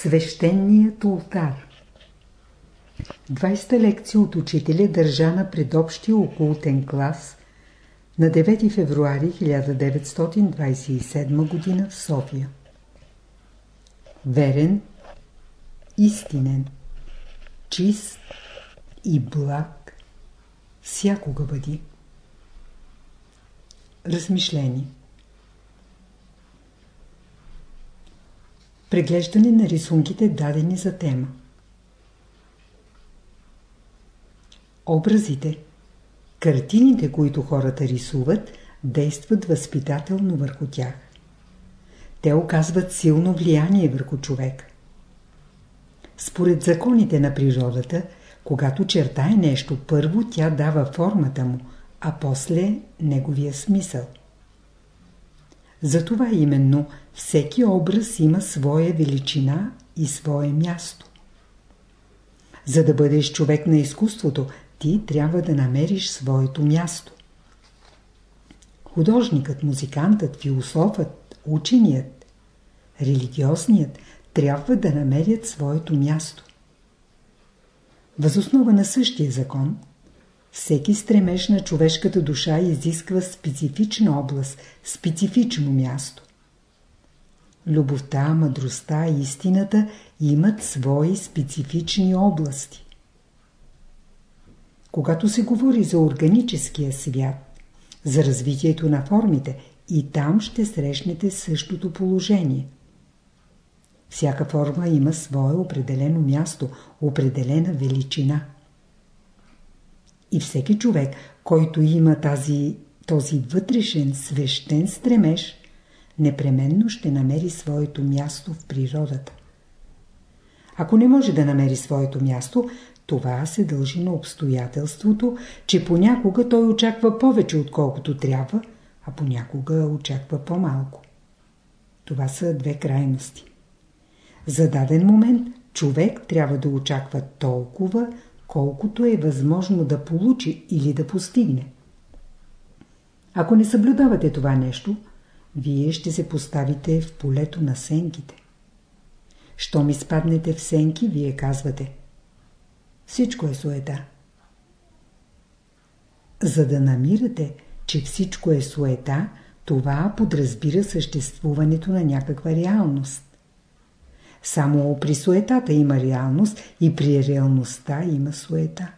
Свещеният ултар 20-та лекция от учителя държана пред общия окултен клас на 9 февруари 1927 г. в София. Верен, истинен, чист и благ всякога бъди. Размишление Преглеждане на рисунките дадени за тема Образите, картините, които хората рисуват, действат възпитателно върху тях. Те оказват силно влияние върху човек. Според законите на природата, когато чертае нещо, първо тя дава формата му, а после неговия смисъл. Затова именно всеки образ има своя величина и свое място. За да бъдеш човек на изкуството, ти трябва да намериш своето място. Художникът, музикантът, философът, ученият, религиозният трябва да намерят своето място. Възоснова на същия закон, всеки стремеж на човешката душа изисква специфична област, специфично място. Любовта, мъдростта истината имат свои специфични области. Когато се говори за органическия свят, за развитието на формите, и там ще срещнете същото положение. Всяка форма има свое определено място, определена величина. И всеки човек, който има тази, този вътрешен свещен стремеж, непременно ще намери своето място в природата. Ако не може да намери своето място, това се дължи на обстоятелството, че понякога той очаква повече отколкото трябва, а понякога очаква по-малко. Това са две крайности. За даден момент човек трябва да очаква толкова, колкото е възможно да получи или да постигне. Ако не съблюдавате това нещо, вие ще се поставите в полето на сенките. Щом изпаднете в сенки, вие казвате Всичко е суета. За да намирате, че всичко е суета, това подразбира съществуването на някаква реалност. Само при суетата има реалност и при реалността има суета.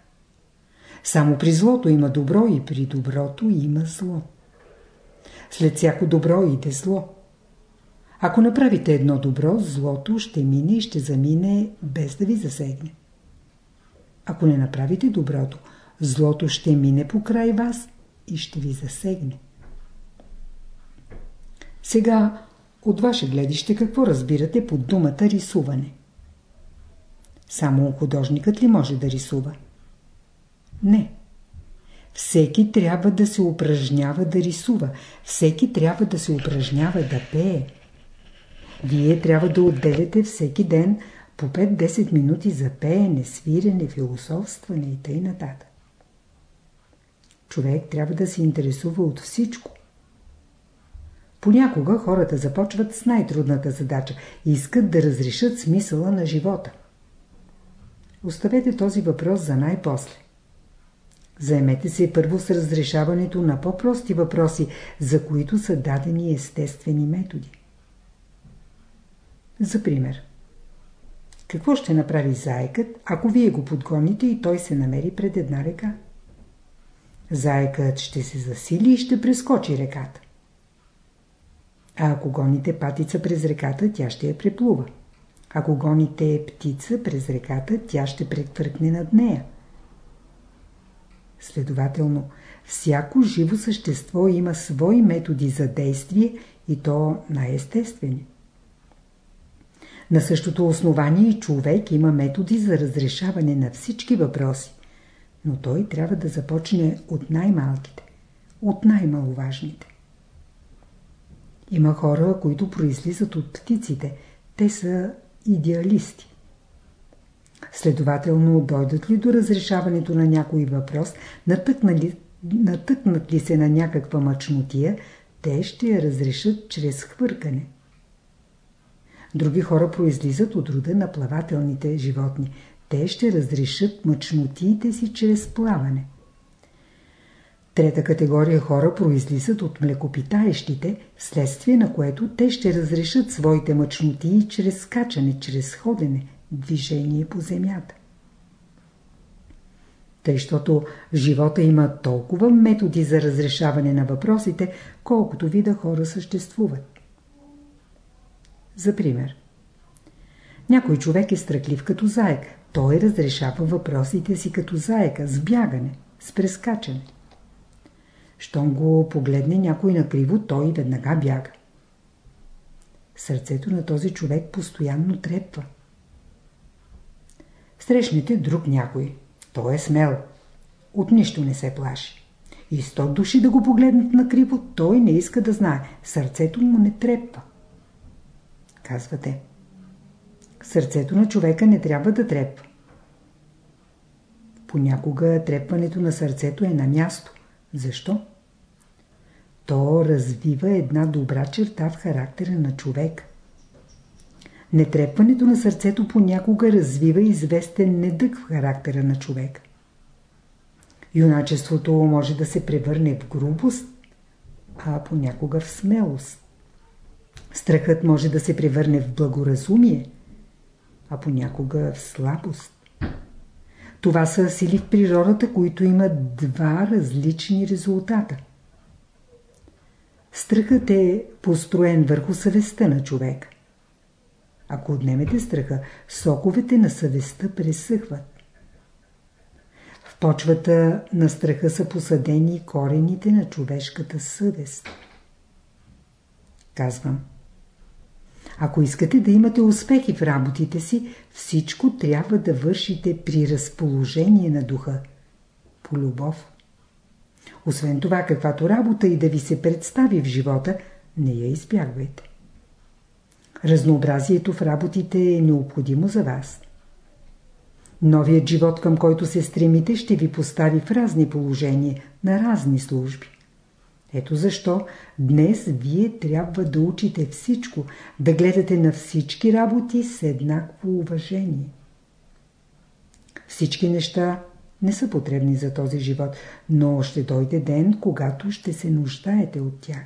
Само при злото има добро и при доброто има зло. След всяко добро иде зло. Ако направите едно добро, злото ще мине и ще замине без да ви засегне. Ако не направите доброто, злото ще мине покрай вас и ще ви засегне. Сега, от ваше гледище, какво разбирате под думата рисуване? Само художникът ли може да рисува? Не. Всеки трябва да се упражнява да рисува. Всеки трябва да се упражнява да пее. Вие трябва да отделяте всеки ден по 5-10 минути за пеене, свирене, философстване и т.н. Човек трябва да се интересува от всичко. Понякога хората започват с най-трудната задача искат да разрешат смисъла на живота. Оставете този въпрос за най-после. Заемете се първо с разрешаването на по-прости въпроси, за които са дадени естествени методи. За пример. Какво ще направи заекът, ако вие го подгоните и той се намери пред една река? Заекът ще се засили и ще прескочи реката. А ако гоните патица през реката, тя ще я преплува. Ако гоните птица през реката, тя ще претвъркне над нея. Следователно, всяко живо същество има свои методи за действие и то най-естествени. На същото основание и човек има методи за разрешаване на всички въпроси, но той трябва да започне от най-малките, от най-маловажните. Има хора, които произлизат от птиците. Те са идеалисти. Следователно, дойдат ли до разрешаването на някой въпрос, натъкнат ли се на някаква мъчнотия, те ще я разрешат чрез хвъркане. Други хора произлизат от рода на плавателните животни. Те ще разрешат мъчнотиите си чрез плаване. Трета категория хора произлизат от млекопитаещите, вследствие на което те ще разрешат своите мъчнотии чрез скачане, чрез ходене, движение по земята. Тъй, защото живота има толкова методи за разрешаване на въпросите, колкото вида хора съществуват. За пример. Някой човек е страхлив като заек. Той разрешава въпросите си като заека, с бягане, с прескачане. Щом го погледне някой накриво, той веднага бяга. Сърцето на този човек постоянно трепва. Срещнете друг някой. Той е смел. От нищо не се плаши. И сто души да го погледнат накриво, той не иска да знае. Сърцето му не трепва. Казвате. Сърцето на човека не трябва да трепва. Понякога трепването на сърцето е на място. Защо? То развива една добра черта в характера на човек. Нетрепването на сърцето понякога развива известен недък в характера на човек. Юначеството може да се превърне в грубост, а понякога в смелост. Страхът може да се превърне в благоразумие, а понякога в слабост. Това са сили в природата, които имат два различни резултата. Страхът е построен върху съвестта на човек. Ако отнемете страха, соковете на съвестта пресъхват. В почвата на страха са посадени корените на човешката съвест. Казвам. Ако искате да имате успехи в работите си, всичко трябва да вършите при разположение на духа. По любов. Освен това, каквато работа и да ви се представи в живота, не я избягвайте. Разнообразието в работите е необходимо за вас. Новият живот, към който се стремите, ще ви постави в разни положения, на разни служби. Ето защо днес вие трябва да учите всичко, да гледате на всички работи с еднакво уважение. Всички неща не са потребни за този живот, но ще дойде ден, когато ще се нуждаете от тях.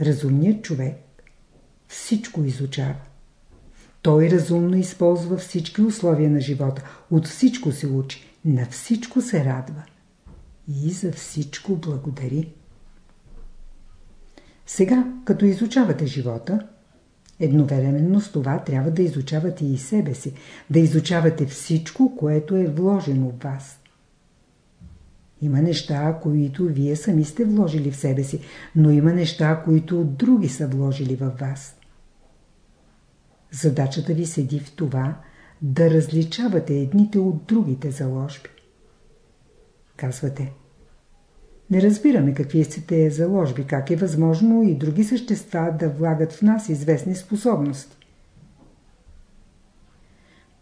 Разумният човек всичко изучава. Той разумно използва всички условия на живота, от всичко се учи, на всичко се радва и за всичко благодари. Сега, като изучавате живота, едновременно с това трябва да изучавате и себе си, да изучавате всичко, което е вложено в вас. Има неща, които вие сами сте вложили в себе си, но има неща, които други са вложили в вас. Задачата ви седи в това да различавате едните от другите заложби. Казвате. Не разбираме какви са те заложби, как е възможно и други същества да влагат в нас известни способности.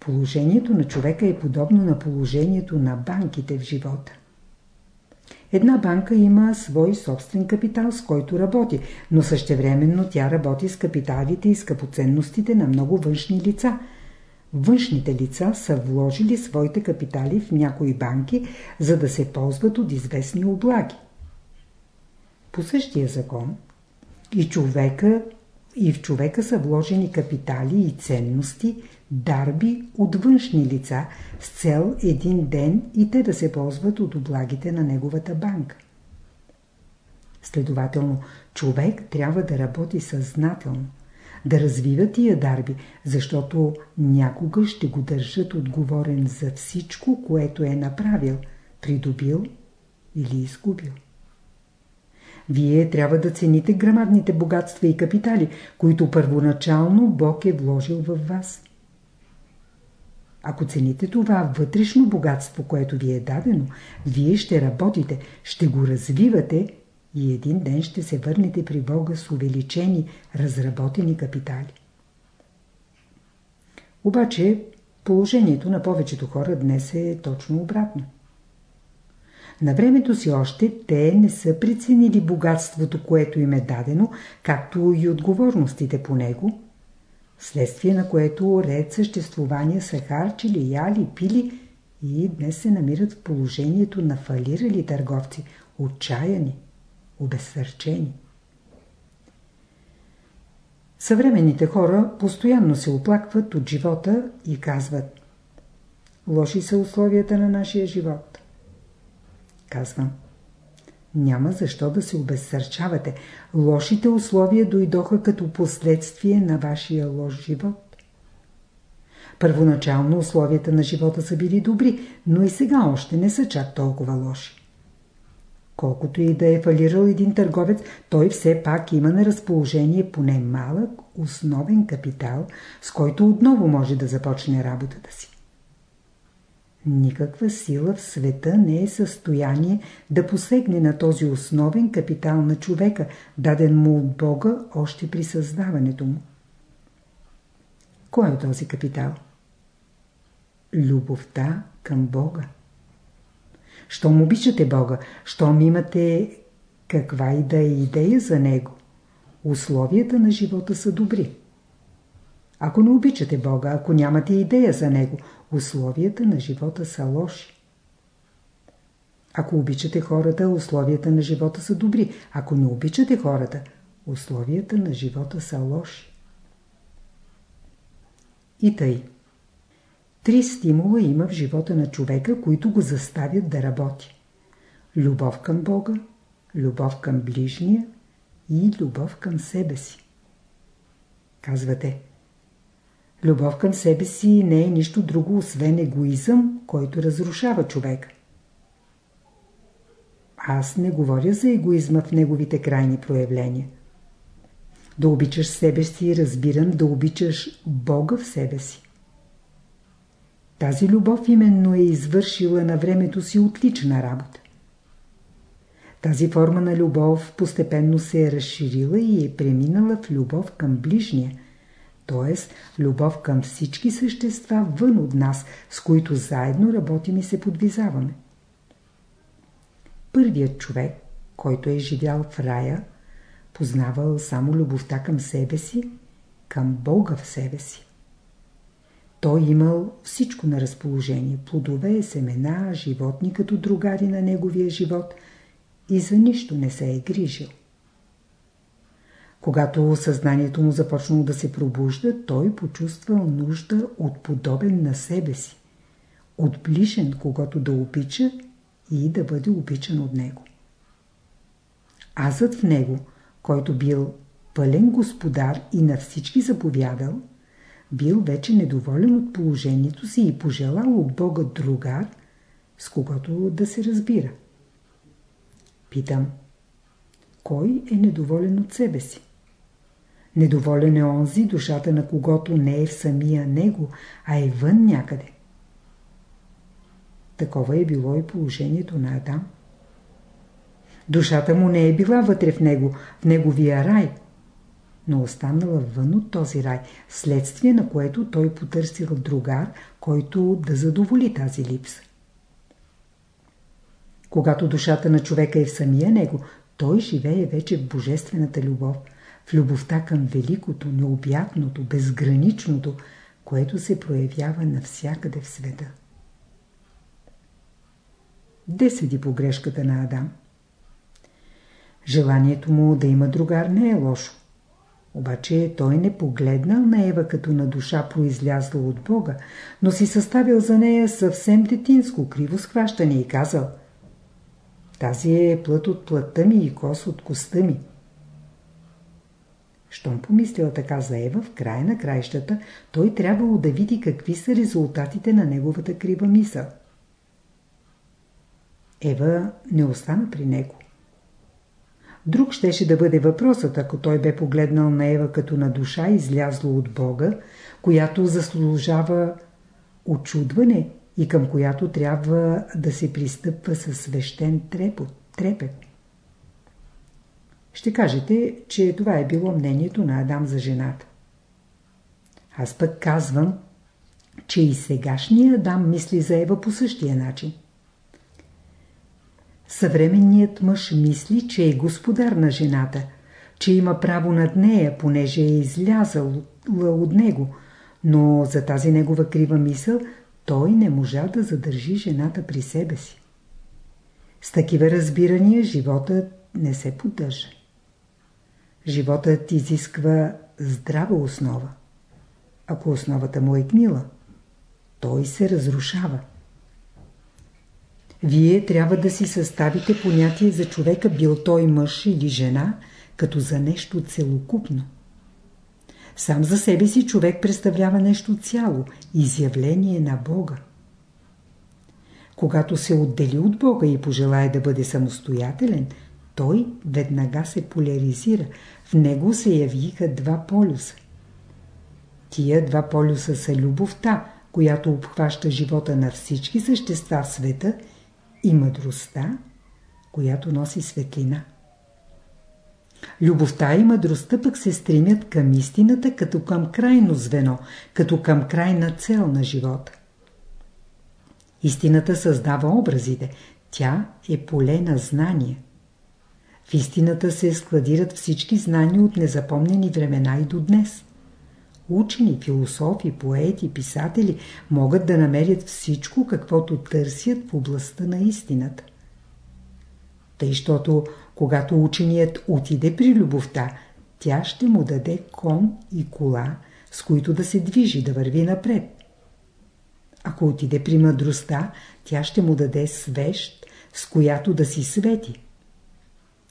Положението на човека е подобно на положението на банките в живота. Една банка има свой собствен капитал, с който работи, но същевременно тя работи с капиталите и скъпоценностите на много външни лица. Външните лица са вложили своите капитали в някои банки, за да се ползват от известни облаги. По същия закон и човека и в човека са вложени капитали и ценности, дарби от външни лица с цел един ден и те да се ползват от облагите на неговата банка. Следователно, човек трябва да работи съзнателно, да развива тия дарби, защото някога ще го държат отговорен за всичко, което е направил, придобил или изгубил. Вие трябва да цените грамадните богатства и капитали, които първоначално Бог е вложил в вас. Ако цените това вътрешно богатство, което ви е дадено, вие ще работите, ще го развивате и един ден ще се върнете при Бога с увеличени, разработени капитали. Обаче положението на повечето хора днес е точно обратно. На времето си още те не са преценили богатството, което им е дадено, както и отговорностите по него, следствие на което ред съществувания са харчили, яли, пили и днес се намират в положението на фалирали търговци, отчаяни, обезсърчени. Съвременните хора постоянно се оплакват от живота и казват Лоши са условията на нашия живот. Казвам Няма защо да се обезсърчавате. Лошите условия дойдоха като последствие на вашия лош живот. Първоначално условията на живота са били добри, но и сега още не са чак толкова лоши. Колкото и да е фалирал един търговец, той все пак има на разположение поне малък основен капитал, с който отново може да започне работата си. Никаква сила в света не е състояние да посегне на този основен капитал на човека, даден му от Бога още при създаването му. Кой е този капитал? Любовта към Бога. Щом обичате Бога, щом имате каква и да е идея за Него, условията на живота са добри. Ако не обичате Бога, ако нямате идея за Него, условията на живота са лоши. Ако обичате хората, условията на живота са добри. Ако не обичате хората, условията на живота са лоши. И тъй. Три стимула има в живота на човека, които го заставят да работи. Любов към Бога, любов към ближния и любов към себе си. Казвате, любов към себе си не е нищо друго, освен егоизъм, който разрушава човека. Аз не говоря за егоизма в неговите крайни проявления. Да обичаш себе си, разбирам да обичаш Бога в себе си. Тази любов именно е извършила на времето си отлична работа. Тази форма на любов постепенно се е разширила и е преминала в любов към ближния, т.е. любов към всички същества вън от нас, с които заедно работим и се подвизаваме. Първият човек, който е живял в рая, познавал само любовта към себе си, към Бога в себе си. Той имал всичко на разположение – плодове, семена, животни като другари на неговия живот и за нищо не се е грижил. Когато съзнанието му започнало да се пробужда, той почувствал нужда от подобен на себе си, от ближен, когато да обича и да бъде обичан от него. Азът в него, който бил пълен господар и на всички заповядал – бил вече недоволен от положението си и пожелал от Бога другар, с когото да се разбира. Питам, кой е недоволен от себе си? Недоволен е онзи, душата на когото не е в самия него, а е вън някъде. Такова е било и положението на Адам. Душата му не е била вътре в него, в неговия рай – но останала вън от този рай, следствие на което той потърсил другар, който да задоволи тази липса. Когато душата на човека е в самия него, той живее вече в божествената любов, в любовта към великото, необятното, безграничното, което се проявява навсякъде в света. Де седи погрешката на Адам? Желанието му да има другар не е лошо. Обаче той не погледнал на Ева като на душа произлязла от Бога, но си съставил за нея съвсем детинско криво схващане и казал Тази е плът от плътта ми и кос от коста ми. Щом помислил така за Ева, в края на краищата, той трябвало да види какви са резултатите на неговата крива мисъл. Ева не остана при него. Друг щеше да бъде въпросът, ако той бе погледнал на Ева като на душа, излязло от Бога, която заслужава очудване и към която трябва да се пристъпва със свещен трепет. Ще кажете, че това е било мнението на Адам за жената. Аз пък казвам, че и сегашният Адам мисли за Ева по същия начин. Съвременният мъж мисли, че е господар на жената, че има право над нея, понеже е излязъл от него, но за тази негова крива мисъл той не можа да задържи жената при себе си. С такива разбирания животът не се поддържа. Животът изисква здрава основа. Ако основата му е гнила, той се разрушава. Вие трябва да си съставите понятие за човека, бил той мъж или жена, като за нещо целокупно. Сам за себе си човек представлява нещо цяло, изявление на Бога. Когато се отдели от Бога и пожелая да бъде самостоятелен, той веднага се поляризира. В него се явиха два полюса. Тия два полюса са любовта, която обхваща живота на всички същества в света и мъдростта, която носи светлина. Любовта и мъдростта пък се стремят към истината като към крайно звено, като към крайна цел на живота. Истината създава образите. Тя е поле на знание. В истината се складират всички знания от незапомнени времена и до днес. Учени, философи, поети, писатели могат да намерят всичко, каквото търсят в областта на истината. Тъй, щото когато ученият отиде при любовта, тя ще му даде кон и кола, с които да се движи, да върви напред. Ако отиде при мъдростта, тя ще му даде свещ, с която да си свети.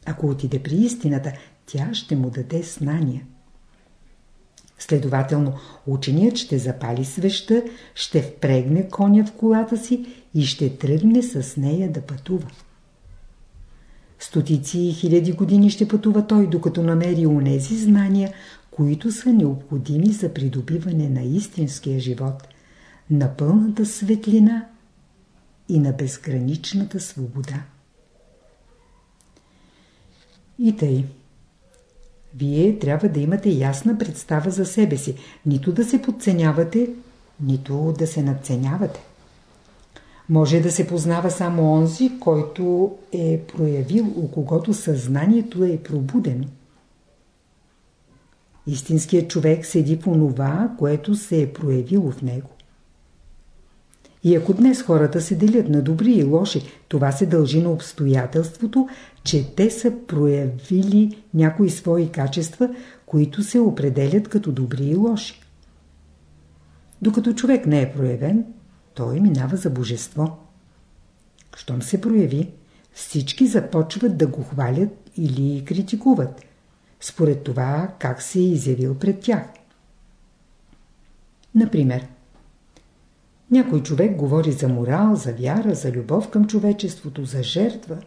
Ако отиде при истината, тя ще му даде знания. Следователно, ученият ще запали свеща, ще впрегне коня в колата си и ще тръгне с нея да пътува. Стотици и хиляди години ще пътува той, докато намери унези знания, които са необходими за придобиване на истинския живот, на пълната светлина и на безграничната свобода. И тъй. Вие трябва да имате ясна представа за себе си, нито да се подценявате, нито да се надценявате. Може да се познава само онзи, който е проявил, у когото съзнанието е пробудено. Истинският човек седи в онова, което се е проявило в него. И ако днес хората се делят на добри и лоши, това се дължи на обстоятелството, че те са проявили някои свои качества, които се определят като добри и лоши. Докато човек не е проявен, той минава за божество. Щом се прояви, всички започват да го хвалят или критикуват, според това как се е изявил пред тях. Например, някой човек говори за морал, за вяра, за любов към човечеството, за жертва.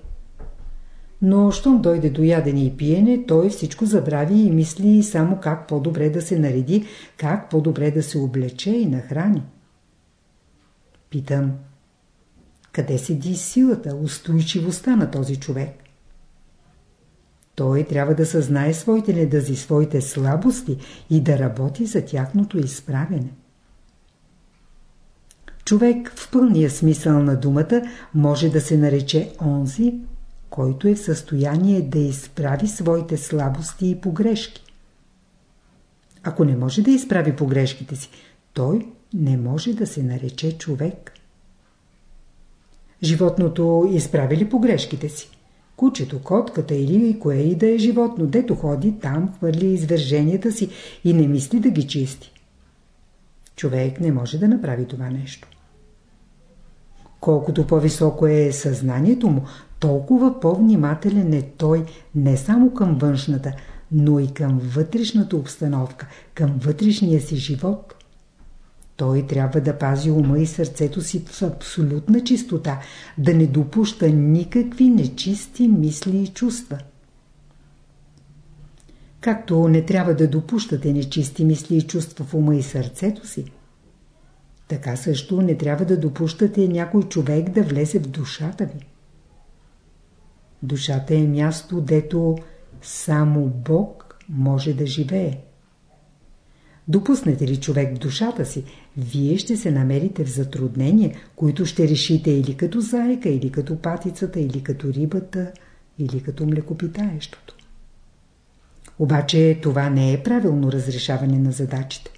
Но щом дойде до ядене и пиене, той всичко забрави и мисли само как по-добре да се нареди, как по-добре да се облече и нахрани. Питам, къде седи силата, устойчивостта на този човек? Той трябва да съзнае своите недъзи, своите слабости и да работи за тяхното изправене. Човек в пълния смисъл на думата може да се нарече онзи, който е в състояние да изправи своите слабости и погрешки. Ако не може да изправи погрешките си, той не може да се нарече човек. Животното изправи ли погрешките си? Кучето, котката или кое и да е животно, дето ходи, там хвърли извърженията си и не мисли да ги чисти. Човек не може да направи това нещо. Колкото по-високо е съзнанието му, толкова по-внимателен е той не само към външната, но и към вътрешната обстановка, към вътрешния си живот. Той трябва да пази ума и сърцето си в абсолютна чистота, да не допуща никакви нечисти мисли и чувства. Както не трябва да допущате нечисти мисли и чувства в ума и сърцето си, така също не трябва да допущате някой човек да влезе в душата ви. Душата е място, дето само Бог може да живее. Допуснете ли човек в душата си, вие ще се намерите в затруднения, които ще решите или като заека, или като патицата, или като рибата, или като млекопитаещото. Обаче това не е правилно разрешаване на задачите.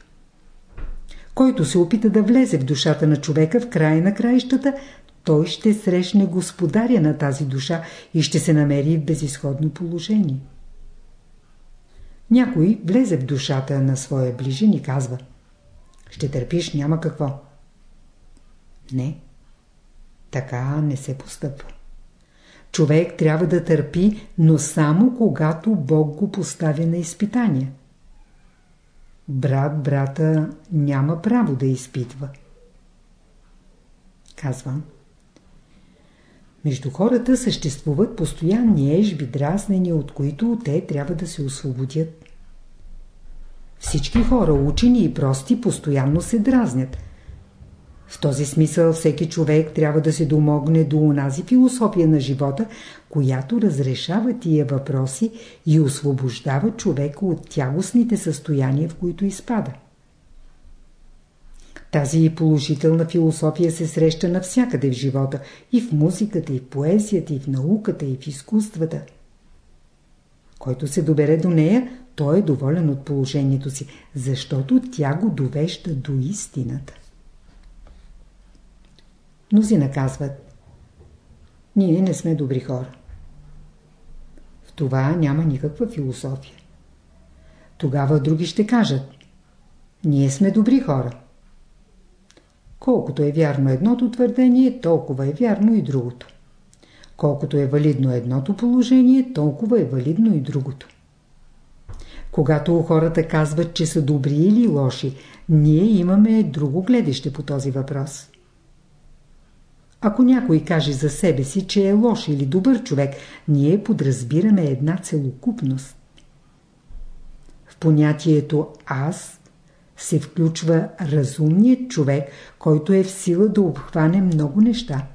Който се опита да влезе в душата на човека в края на краищата, той ще срещне господаря на тази душа и ще се намери в безисходно положение. Някой влезе в душата на своя ближен и казва Ще търпиш, няма какво. Не. Така не се постъпва. Човек трябва да търпи, но само когато Бог го поставя на изпитание. Брат брата няма право да изпитва. Казвам. Между хората съществуват постоянни ежби, дразнения, от които те трябва да се освободят. Всички хора, учени и прости, постоянно се дразнят. В този смисъл всеки човек трябва да се домогне до онази философия на живота, която разрешава тия въпроси и освобождава човека от тягостните състояния, в които изпада. Тази положителна философия се среща навсякъде в живота, и в музиката, и в поезията, и в науката, и в изкуствата. Който се добере до нея, той е доволен от положението си, защото тя го довежда до истината. Мнози наказват. Ние не сме добри хора. В това няма никаква философия. Тогава други ще кажат. Ние сме добри хора. Колкото е вярно едното твърдение, толкова е вярно и другото. Колкото е валидно едното положение, толкова е валидно и другото. Когато хората казват, че са добри или лоши, ние имаме друго гледаще по този въпрос. Ако някой каже за себе си, че е лош или добър човек, ние подразбираме една целокупност. В понятието «аз» се включва разумният човек, който е в сила да обхване много неща.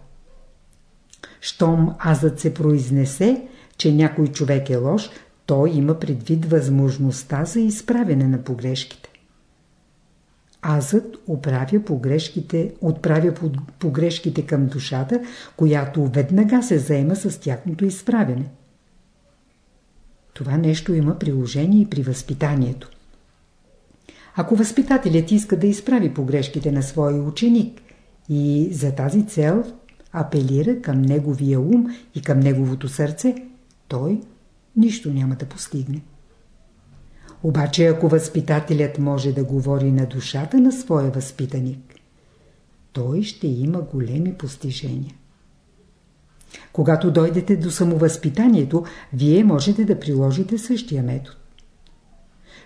Щом азът се произнесе, че някой човек е лош, той има предвид възможността за изправене на погрешките. Азът оправя погрешките, отправя погрешките към душата, която веднага се заема с тяхното изправене. Това нещо има приложение и при възпитанието. Ако възпитателят иска да изправи погрешките на своя ученик и за тази цел апелира към неговия ум и към неговото сърце, той нищо няма да постигне. Обаче ако възпитателят може да говори на душата на своя възпитаник, той ще има големи постижения. Когато дойдете до самовъзпитанието, вие можете да приложите същия метод.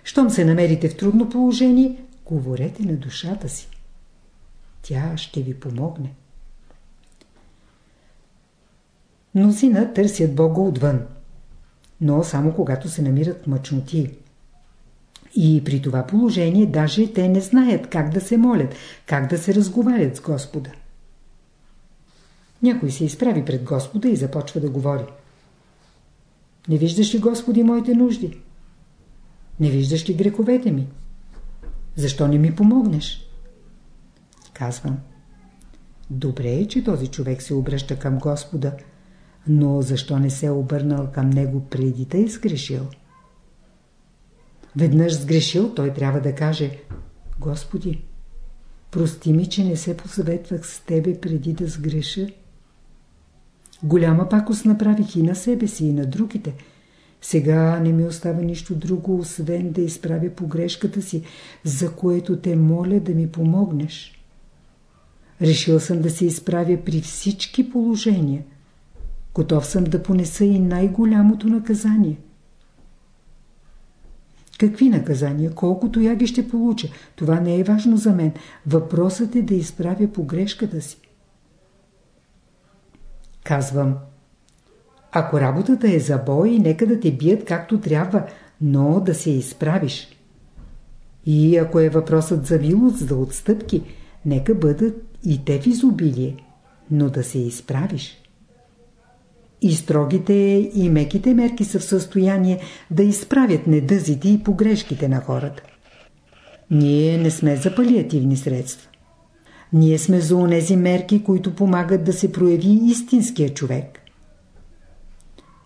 Щом се намерите в трудно положение, говорете на душата си. Тя ще ви помогне. Мнозина търсят Бога отвън, но само когато се намират мъчноти. И при това положение даже те не знаят как да се молят, как да се разговарят с Господа. Някой се изправи пред Господа и започва да говори. Не виждаш ли, Господи, моите нужди? Не виждаш ли греховете ми? Защо не ми помогнеш? Казвам. Добре е, че този човек се обръща към Господа, но защо не се е обърнал към него преди да е сгрешил? Веднъж сгрешил, той трябва да каже Господи, прости ми, че не се посъветвах с Тебе преди да сгреша. Голяма пакост направих и на себе си, и на другите. Сега не ми остава нищо друго, освен да изправя погрешката си, за което те моля да ми помогнеш. Решил съм да се изправя при всички положения. Готов съм да понеса и най-голямото наказание. Какви наказания, колкото я ги ще получа, това не е важно за мен. Въпросът е да изправя погрешката си. Казвам, ако работата е за бой, нека да те бият както трябва, но да се изправиш. И ако е въпросът за милост, за отстъпки, нека бъдат и те в изобилие, но да се изправиш. И строгите и меките мерки са в състояние да изправят недъзите и погрешките на хората. Ние не сме за палиативни средства. Ние сме за онези мерки, които помагат да се прояви истинския човек.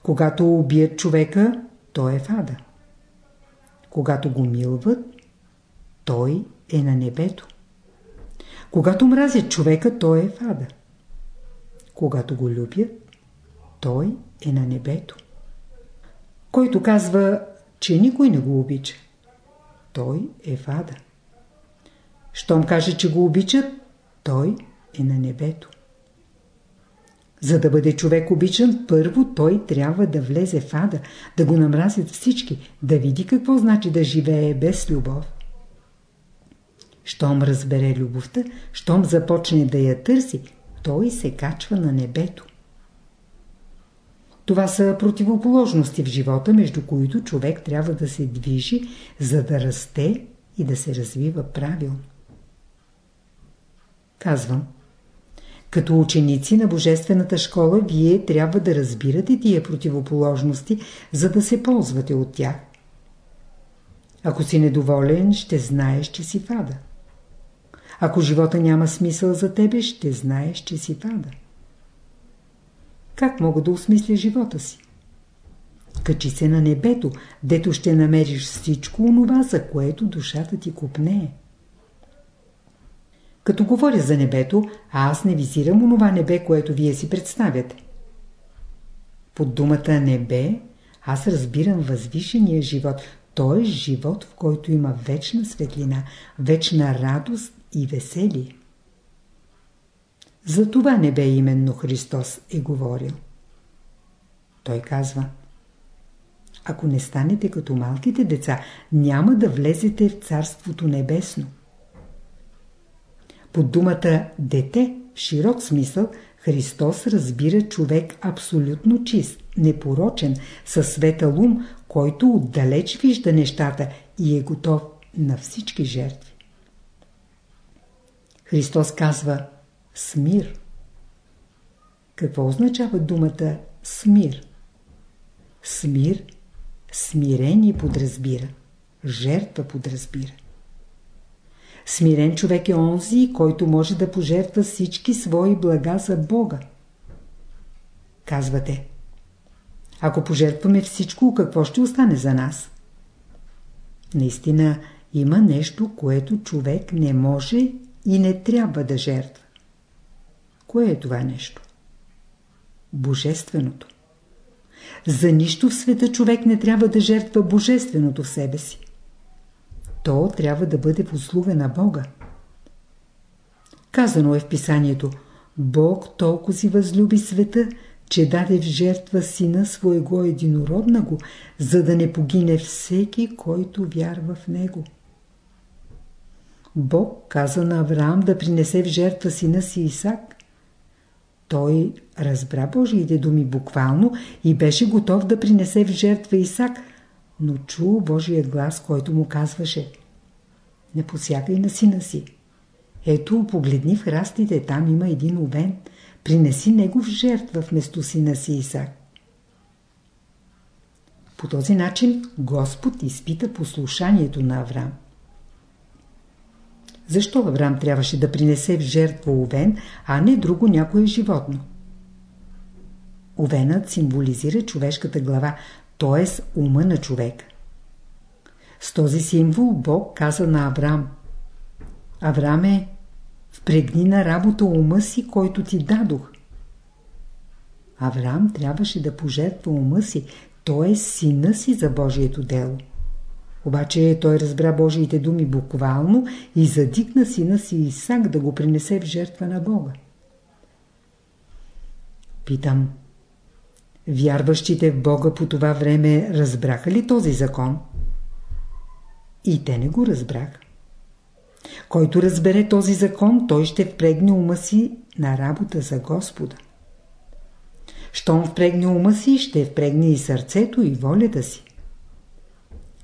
Когато убият човека, той е в. Когато го милват, той е на небето. Когато мразят човека, той е в ада. Когато го любят, той е на небето. Който казва, че никой не го обича, той е в ада. Щом каже, че го обичат, той е на небето. За да бъде човек обичан, първо той трябва да влезе в ада, да го намразят всички, да види какво значи да живее без любов. Щом разбере любовта, щом започне да я търси, той се качва на небето. Това са противоположности в живота, между които човек трябва да се движи, за да расте и да се развива правилно. Казвам, като ученици на Божествената школа, вие трябва да разбирате тия противоположности, за да се ползвате от тях. Ако си недоволен, ще знаеш, че си фада. Ако живота няма смисъл за тебе, ще знаеш, че си фада. Как мога да осмисля живота си? Качи се на небето, дето ще намериш всичко онова, за което душата ти купнее. Като говоря за небето, аз не визирам онова небе, което вие си представяте. Под думата небе аз разбирам възвишения живот, т.е. живот, в който има вечна светлина, вечна радост и веселие. За това небе именно Христос е говорил. Той казва Ако не станете като малките деца, няма да влезете в Царството Небесно. Под думата «дете» в широк смисъл Христос разбира човек абсолютно чист, непорочен, със светъл ум, който отдалеч вижда нещата и е готов на всички жертви. Христос казва «смир». Какво означава думата «смир»? Смир, смирение подразбира, жертва подразбира. Смирен човек е онзи, който може да пожертва всички свои блага за Бога. Казвате, ако пожертваме всичко, какво ще остане за нас? Наистина има нещо, което човек не може и не трябва да жертва. Кое е това нещо? Божественото. За нищо в света човек не трябва да жертва Божественото в себе си то трябва да бъде в услуга на Бога. Казано е в писанието Бог толкова си възлюби света, че даде в жертва сина своего единородного, за да не погине всеки, който вярва в него. Бог каза на Авраам да принесе в жертва сина си Исак. Той разбра Божиите думи буквално и беше готов да принесе в жертва Исак, но чу Божия глас, който му казваше Не посягай на сина си. Ето, погледни в храстите, там има един овен. Принеси него в жертва вместо сина си Исак. По този начин Господ изпита послушанието на Авраам. Защо Авраам трябваше да принесе в жертва овен, а не друго някое животно? Овенът символизира човешката глава, т.е. ума на човека. С този символ Бог каза на Авраам Авраме, впрегни на работа ума си, който ти дадох. Авраам трябваше да пожертва ума си, т.е. сина си за Божието дело. Обаче той разбра Божиите думи буквално и задигна сина си Исак да го принесе в жертва на Бога. Питам, Вярващите в Бога по това време разбраха ли този закон? И те не го разбраха. Който разбере този закон, той ще впрегне ума си на работа за Господа. Щом впрегне ума си, ще впрегне и сърцето и волята си.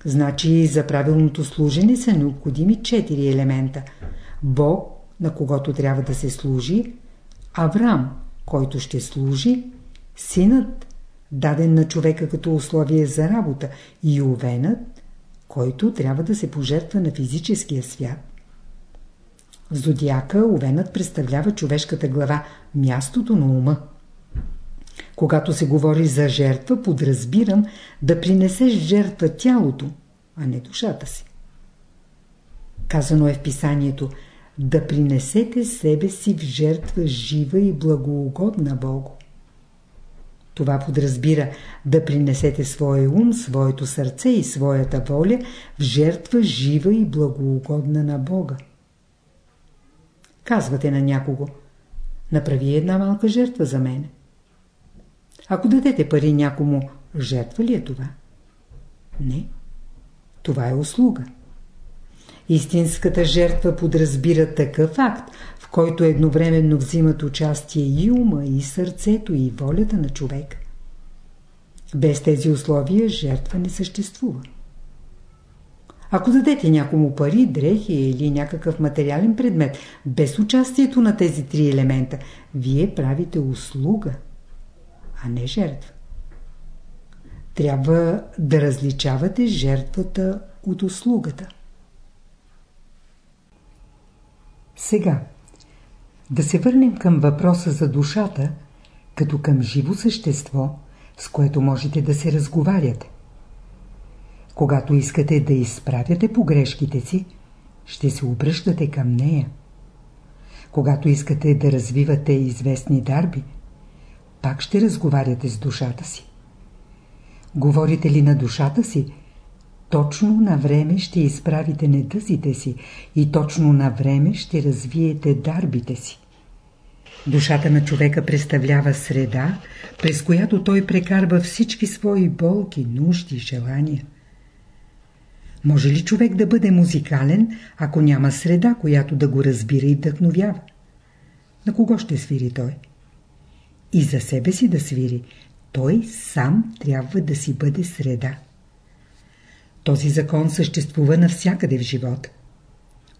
Значи за правилното служене са необходими четири елемента. Бог, на когото трябва да се служи, Авраам, който ще служи, Синът, даден на човека като условие за работа, и овенът, който трябва да се пожертва на физическия свят. В зодиака овенът представлява човешката глава, мястото на ума. Когато се говори за жертва, подразбирам да принесеш жертва тялото, а не душата си. Казано е в писанието да принесете себе си в жертва жива и благоугодна Богу. Това подразбира да принесете своя ум, своето сърце и своята воля в жертва жива и благоугодна на Бога. Казвате на някого, направи една малка жертва за мене. Ако дадете пари някому, жертва ли е това? Не. Това е услуга. Истинската жертва подразбира такъв акт, в който едновременно взимат участие и ума, и сърцето, и волята на човек. Без тези условия жертва не съществува. Ако дадете някому пари, дрехи или някакъв материален предмет, без участието на тези три елемента, вие правите услуга, а не жертва. Трябва да различавате жертвата от услугата. Сега, да се върнем към въпроса за душата, като към живо същество, с което можете да се разговаряте. Когато искате да изправяте погрешките си, ще се обръщате към нея. Когато искате да развивате известни дарби, пак ще разговаряте с душата си. Говорите ли на душата си, точно на време ще изправите недъзите си и точно на време ще развиете дарбите си. Душата на човека представлява среда, през която той прекарва всички свои болки, нужди, желания. Може ли човек да бъде музикален, ако няма среда, която да го разбира и вдъхновява? На кого ще свири той? И за себе си да свири, той сам трябва да си бъде среда. Този закон съществува навсякъде в живота.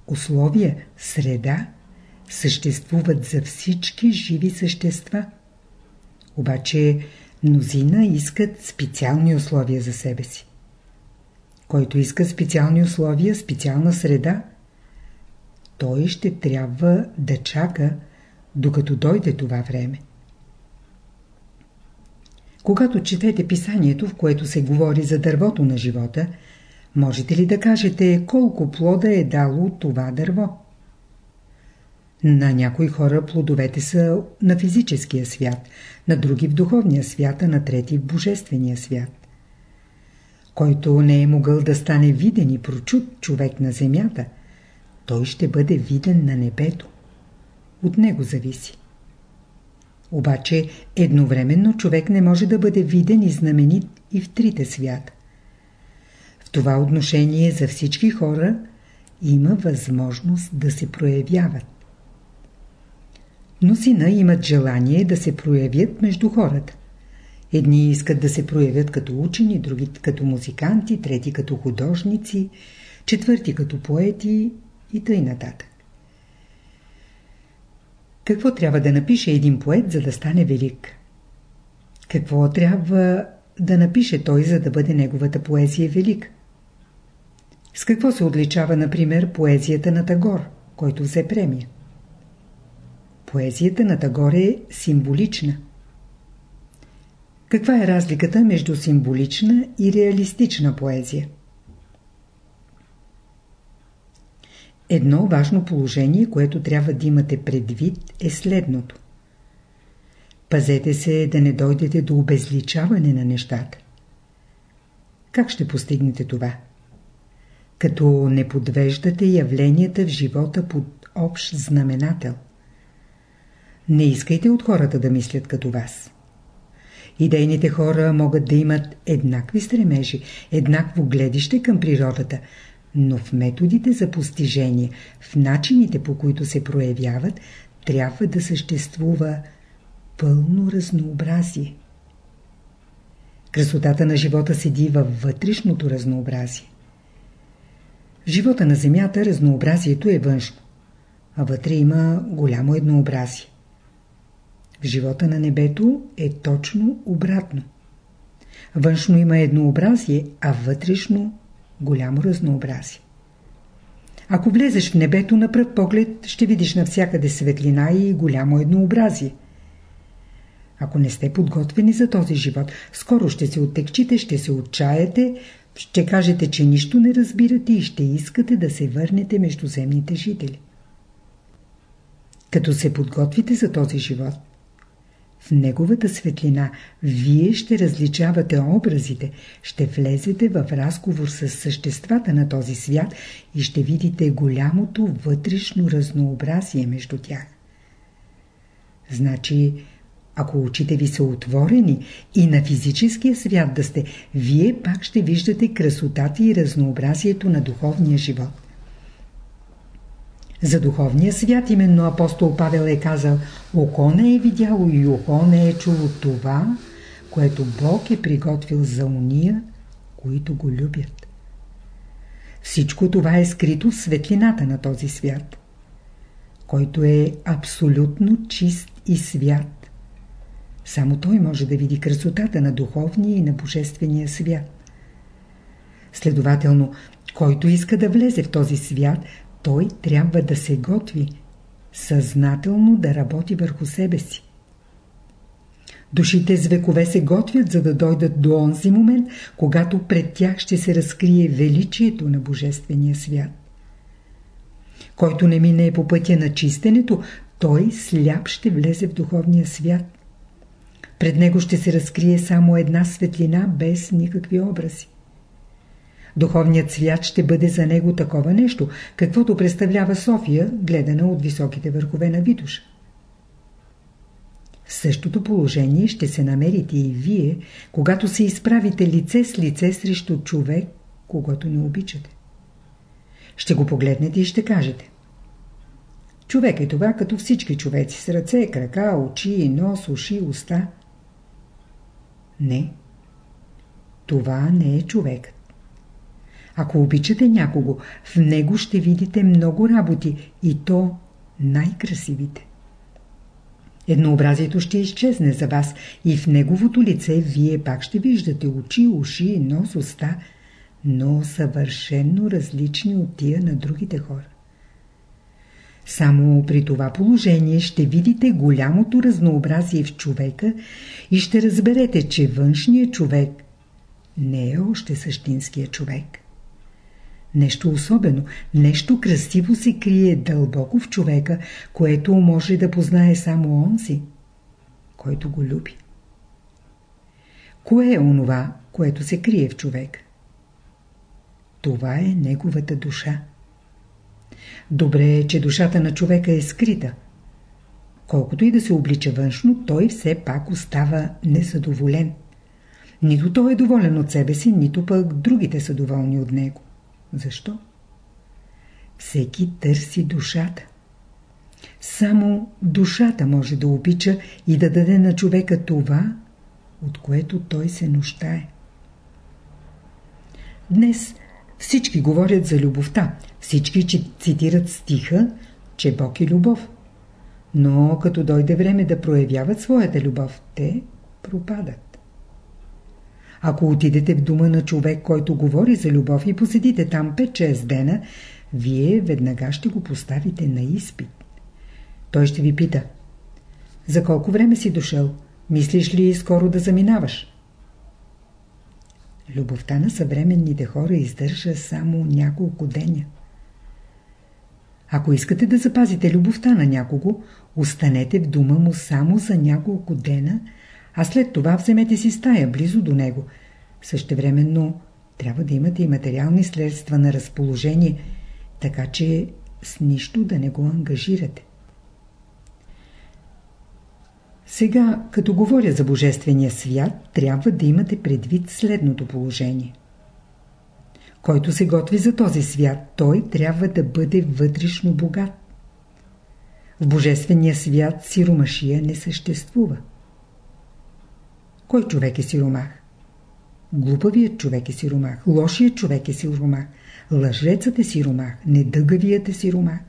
Условия, среда съществуват за всички живи същества. Обаче мнозина искат специални условия за себе си. Който иска специални условия, специална среда, той ще трябва да чака, докато дойде това време. Когато четете писанието, в което се говори за дървото на живота, можете ли да кажете колко плода е дало това дърво? На някои хора плодовете са на физическия свят, на други в духовния свят, а на трети в божествения свят. Който не е могъл да стане виден и прочут човек на земята, той ще бъде виден на небето. От него зависи. Обаче едновременно човек не може да бъде виден и знаменит и в трите свята. В това отношение за всички хора има възможност да се проявяват. Мнозина имат желание да се проявят между хората. Едни искат да се проявят като учени, други като музиканти, трети като художници, четвърти като поети и тъй нататък. Какво трябва да напише един поет, за да стане велик? Какво трябва да напише той, за да бъде неговата поезия велик? С какво се отличава, например, поезията на Тагор, който взе премия? Поезията на Тагор е символична. Каква е разликата между символична и реалистична поезия? Едно важно положение, което трябва да имате предвид е следното. Пазете се да не дойдете до обезличаване на нещата. Как ще постигнете това? Като не подвеждате явленията в живота под общ знаменател. Не искайте от хората да мислят като вас. Идейните хора могат да имат еднакви стремежи, еднакво гледище към природата, но в методите за постижение, в начините по които се проявяват, трябва да съществува пълно разнообразие. Красотата на живота седи във вътрешното разнообразие. В живота на Земята разнообразието е външно, а вътре има голямо еднообразие. В живота на небето е точно обратно. Външно има еднообразие, а вътрешно голямо разнообразие. Ако влезеш в небето на пръв поглед, ще видиш навсякъде светлина и голямо еднообразие. Ако не сте подготвени за този живот, скоро ще се оттекчите, ще се отчаяте, ще кажете, че нищо не разбирате и ще искате да се върнете между земните жители. Като се подготвите за този живот, в неговата светлина вие ще различавате образите, ще влезете в разговор с съществата на този свят и ще видите голямото вътрешно разнообразие между тях. Значи, ако очите ви са отворени и на физическия свят да сте, вие пак ще виждате красотата и разнообразието на духовния живот. За духовния свят именно апостол Павел е казал Око не е видяло и око не е чуло това, което Бог е приготвил за уния, които го любят. Всичко това е скрито в светлината на този свят, който е абсолютно чист и свят. Само той може да види красотата на духовния и на божествения свят. Следователно, който иска да влезе в този свят, той трябва да се готви, съзнателно да работи върху себе си. Душите с векове се готвят, за да дойдат до онзи момент, когато пред тях ще се разкрие величието на Божествения свят. Който не мине по пътя на чистенето, той сляп ще влезе в духовния свят. Пред него ще се разкрие само една светлина без никакви образи. Духовният свят ще бъде за него такова нещо, каквото представлява София, гледана от високите върхове на Витуша. В същото положение ще се намерите и вие, когато се изправите лице с лице срещу човек, когато не обичате. Ще го погледнете и ще кажете. Човек е това като всички човеци с ръце, крака, очи, нос, уши, уста. Не. Това не е човекът. Ако обичате някого, в него ще видите много работи и то най-красивите. Еднообразието ще изчезне за вас и в неговото лице вие пак ще виждате очи, уши, нос, уста, но съвършенно различни от тия на другите хора. Само при това положение ще видите голямото разнообразие в човека и ще разберете, че външният човек не е още същинския човек. Нещо особено, нещо красиво се крие дълбоко в човека, което може да познае само онзи, който го люби. Кое е онова, което се крие в човек? Това е неговата душа. Добре е, че душата на човека е скрита. Колкото и да се облича външно, той все пак остава незадоволен. Нито той е доволен от себе си, нито пък другите са доволни от него. Защо? Всеки търси душата. Само душата може да обича и да даде на човека това, от което той се нощае. Днес всички говорят за любовта, всички цитират стиха, че Бог е любов. Но като дойде време да проявяват своята любов, те пропадат. Ако отидете в дома на човек, който говори за любов и поседите там 5-6 дена, вие веднага ще го поставите на изпит. Той ще ви пита. За колко време си дошъл? Мислиш ли скоро да заминаваш? Любовта на съвременните хора издържа само няколко деня. Ако искате да запазите любовта на някого, останете в дома му само за няколко дена – а след това вземете си стая близо до него. Същевременно трябва да имате и материални следства на разположение, така че с нищо да не го ангажирате. Сега, като говоря за Божествения свят, трябва да имате предвид следното положение. Който се готви за този свят, той трябва да бъде вътрешно богат. В Божествения свят сиромашия не съществува. Кой човек е сиромах? Глупавият човек е сиромах, лошият човек е сиромах, лъжецът е сиромах, недъгавият е сиромах.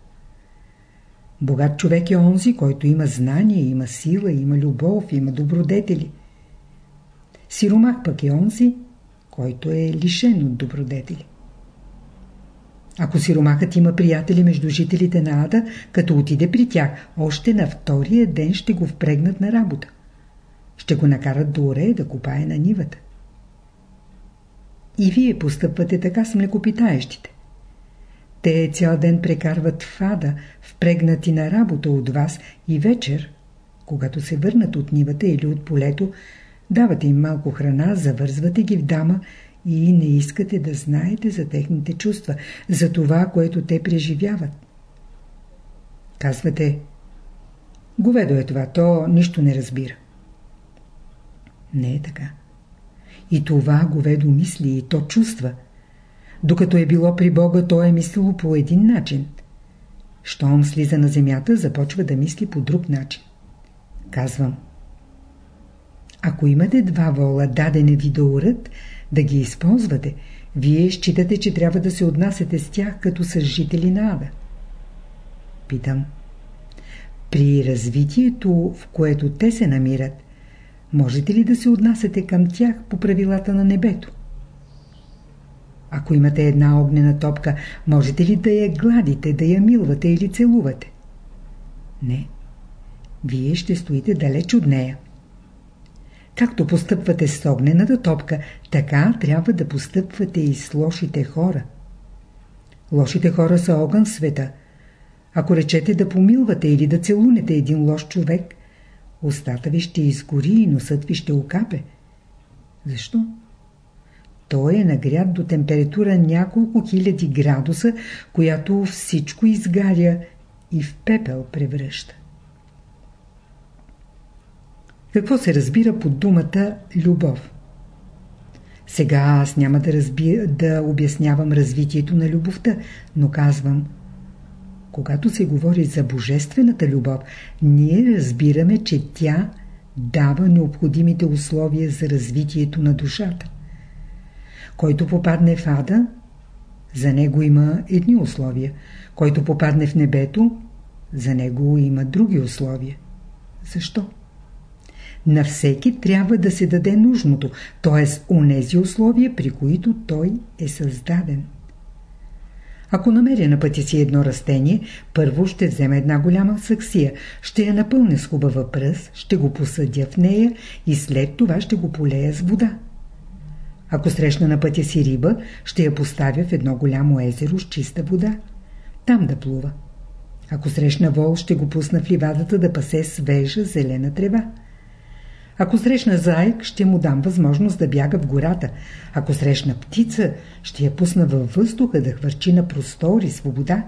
Богат човек е онзи, който има знание, има сила, има любов, има добродетели. Сиромах пък е онзи, който е лишен от добродетели. Ако сиромахът има приятели между жителите на ада, като отиде при тях, още на втория ден ще го впрегнат на работа. Ще го накарат до оре да копае на нивата. И вие постъпвате така с млекопитаещите. Те цял ден прекарват в ада, впрегнати на работа от вас и вечер, когато се върнат от нивата или от полето, давате им малко храна, завързвате ги в дама и не искате да знаете за техните чувства, за това, което те преживяват. Казвате, говедо е това, то нищо не разбира. Не е така. И това говедо мисли и то чувства. Докато е било при Бога, то е мислило по един начин. Щом слиза на земята, започва да мисли по друг начин. Казвам. Ако имате два вола, дадене ви да уред, да ги използвате, вие считате, че трябва да се отнасяте с тях като с жители на ада. Питам. При развитието, в което те се намират, можете ли да се отнасяте към тях по правилата на небето? Ако имате една огнена топка, можете ли да я гладите, да я милвате или целувате? Не. Вие ще стоите далеч от нея. Както постъпвате с огнената топка, така трябва да постъпвате и с лошите хора. Лошите хора са огън в света. Ако речете да помилвате или да целунете един лош човек, устата ви ще изгори и носът ви ще окапе. Защо? Той е нагрят до температура няколко хиляди градуса, която всичко изгаря и в пепел превръща. Какво се разбира под думата любов? Сега аз няма да, разби... да обяснявам развитието на любовта, но казвам, когато се говори за божествената любов, ние разбираме, че тя дава необходимите условия за развитието на душата. Който попадне в ада, за него има едни условия. Който попадне в небето, за него има други условия. Защо? На всеки трябва да се даде нужното, т.е. онези условия, при които той е създаден. Ако намеря на пътя си едно растение, първо ще взема една голяма саксия, ще я напълня с хубава пръст, ще го посъдя в нея и след това ще го полея с вода. Ако срещна на пътя си риба, ще я поставя в едно голямо езеро с чиста вода. Там да плува. Ако срещна вол, ще го пусна в ливадата да пасе свежа зелена трева. Ако срещна заек, ще му дам възможност да бяга в гората. Ако срещна птица, ще я пусна във въздуха да хвърчи на простор и свобода.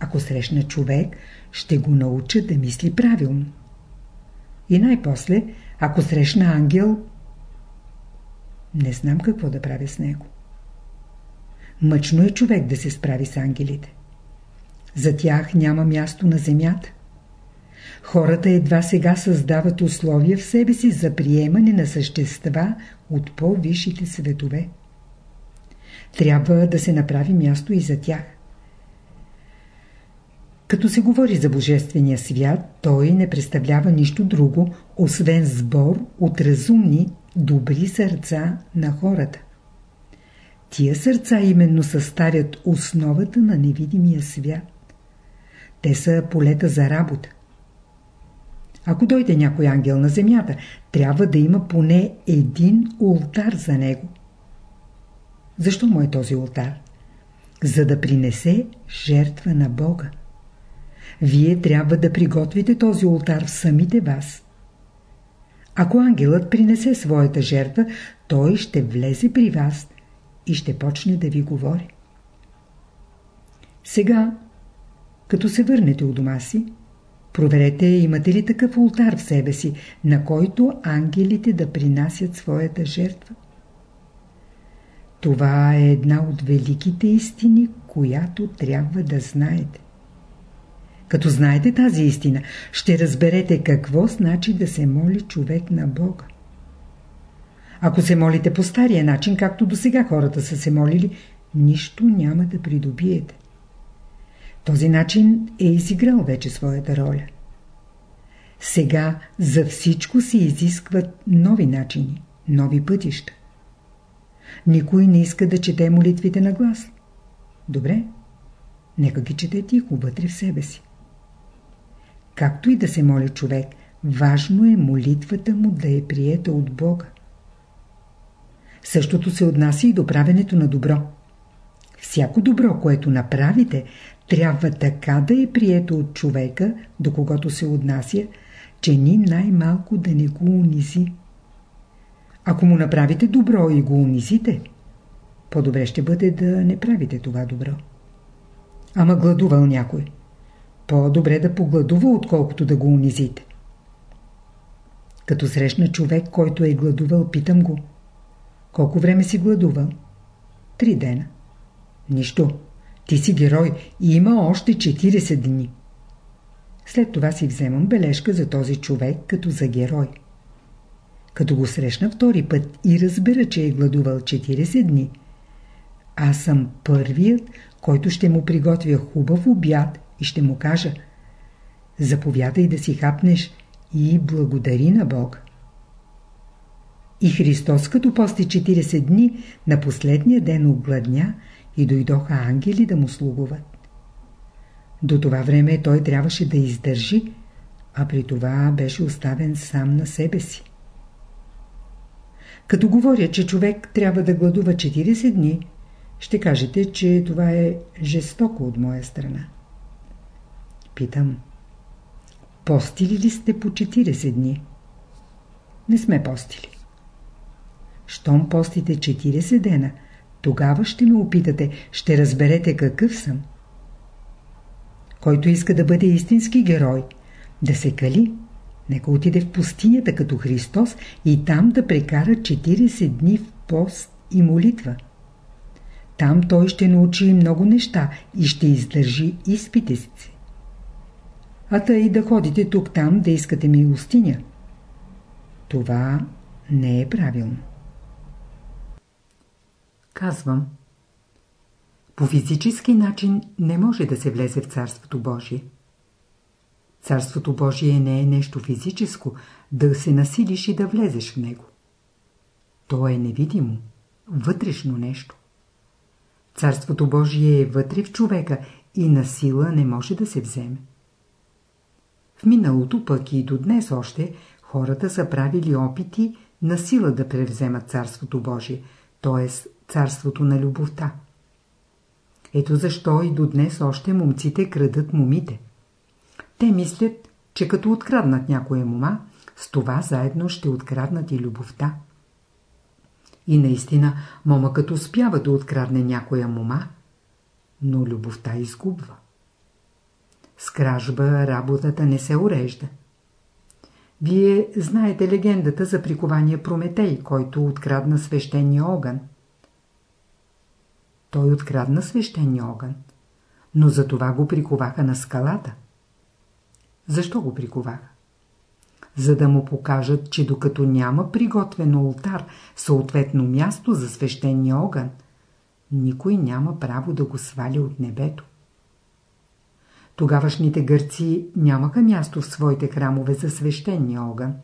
Ако срещна човек, ще го науча да мисли правилно. И най-после, ако срещна ангел, не знам какво да правя с него. Мъчно е човек да се справи с ангелите. За тях няма място на земята. Хората едва сега създават условия в себе си за приемане на същества от по-висшите светове. Трябва да се направи място и за тях. Като се говори за Божествения свят, той не представлява нищо друго, освен сбор от разумни, добри сърца на хората. Тия сърца именно съставят основата на невидимия свят. Те са полета за работа. Ако дойде някой ангел на земята, трябва да има поне един ултар за него. Защо му е този ултар? За да принесе жертва на Бога. Вие трябва да приготвите този ултар в самите вас. Ако ангелът принесе своята жертва, той ще влезе при вас и ще почне да ви говори. Сега, като се върнете у дома си, Проверете, имате ли такъв ултар в себе си, на който ангелите да принасят своята жертва. Това е една от великите истини, която трябва да знаете. Като знаете тази истина, ще разберете какво значи да се моли човек на Бога. Ако се молите по стария начин, както до сега хората са се молили, нищо няма да придобиете. Този начин е изиграл вече своята роля. Сега за всичко се изискват нови начини, нови пътища. Никой не иска да чете молитвите на глас. Добре, нека ги чете тихо вътре в себе си. Както и да се моли човек, важно е молитвата му да е приета от Бога. Същото се отнася и до правенето на добро. Всяко добро, което направите, трябва така да е прието от човека, до когото се отнася, че ни най-малко да не го унизи. Ако му направите добро и го унизите, по-добре ще бъде да не правите това добро. Ама гладувал някой. По-добре да погладува, отколкото да го унизите. Като срещна човек, който е гладувал, питам го. Колко време си гладувал? Три дена. Нищо. Ти си герой и има още 40 дни. След това си вземам бележка за този човек като за герой. Като го срещна втори път и разбера, че е гладувал 40 дни, аз съм първият, който ще му приготвя хубав обяд и ще му кажа Заповядай да си хапнеш и благодари на Бог. И Христос, като пости 40 дни, на последния ден огладня и дойдоха ангели да му слугуват. До това време той трябваше да издържи, а при това беше оставен сам на себе си. Като говоря, че човек трябва да гладува 40 дни, ще кажете, че това е жестоко от моя страна. Питам. Постили ли сте по 40 дни? Не сме постили. Щом постите 40 дена, тогава ще ме опитате, ще разберете какъв съм. Който иска да бъде истински герой, да се кали, нека отиде в пустинята като Христос и там да прекара 40 дни в пост и молитва. Там той ще научи много неща и ще издържи изпите си. А тъй да ходите тук-там да искате милостиня. Това не е правилно. Казвам. По физически начин не може да се влезе в Царството Божие. Царството Божие не е нещо физическо, да се насилиш и да влезеш в него. То е невидимо, вътрешно нещо. Царството Божие е вътре в човека и на сила не може да се вземе. В миналото пък и до днес още хората са правили опити на сила да превземат Царството Божие, т.е. Царството на любовта. Ето защо и до днес още момците крадат момите. Те мислят, че като откраднат някоя мома, с това заедно ще откраднат и любовта. И наистина, момъкът успява да открадне някоя мома, но любовта изгубва. С кражба работата не се урежда. Вие знаете легендата за прикования Прометей, който открадна свещения огън. Той открадна свещения огън, но за това го приковаха на скалата. Защо го приковаха? За да му покажат, че докато няма приготвен ултар, съответно място за свещения огън, никой няма право да го свали от небето. Тогавашните гърци нямаха място в своите храмове за свещения огън.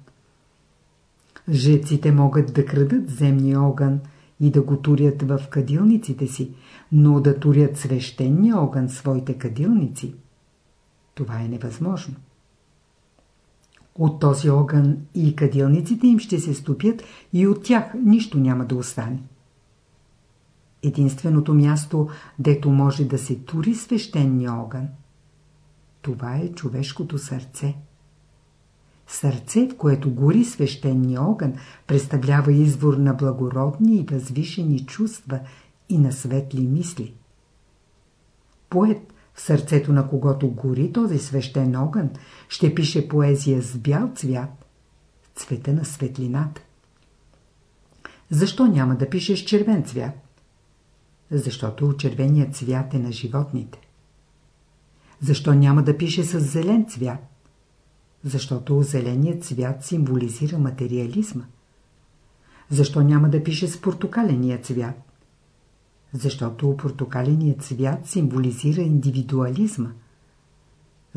Жеците могат да крадат земния огън и да го турят в кадилниците си, но да турят свещения огън своите кадилници, това е невъзможно. От този огън и кадилниците им ще се стопят и от тях нищо няма да остане. Единственото място, дето може да се тури свещения огън, това е човешкото сърце. Сърце, в което гори свещения огън, представлява извор на благородни и възвишени чувства и на светли мисли. Поет, в сърцето на когото гори този свещен огън, ще пише поезия с бял цвят, цвета на светлината. Защо няма да пишеш червен цвят? Защото червеният цвят е на животните. Защо няма да пише с зелен цвят? Защото зеленият цвят символизира материализма. Защо няма да пише с портокаления цвят? Защото портокаленият цвят символизира индивидуализма.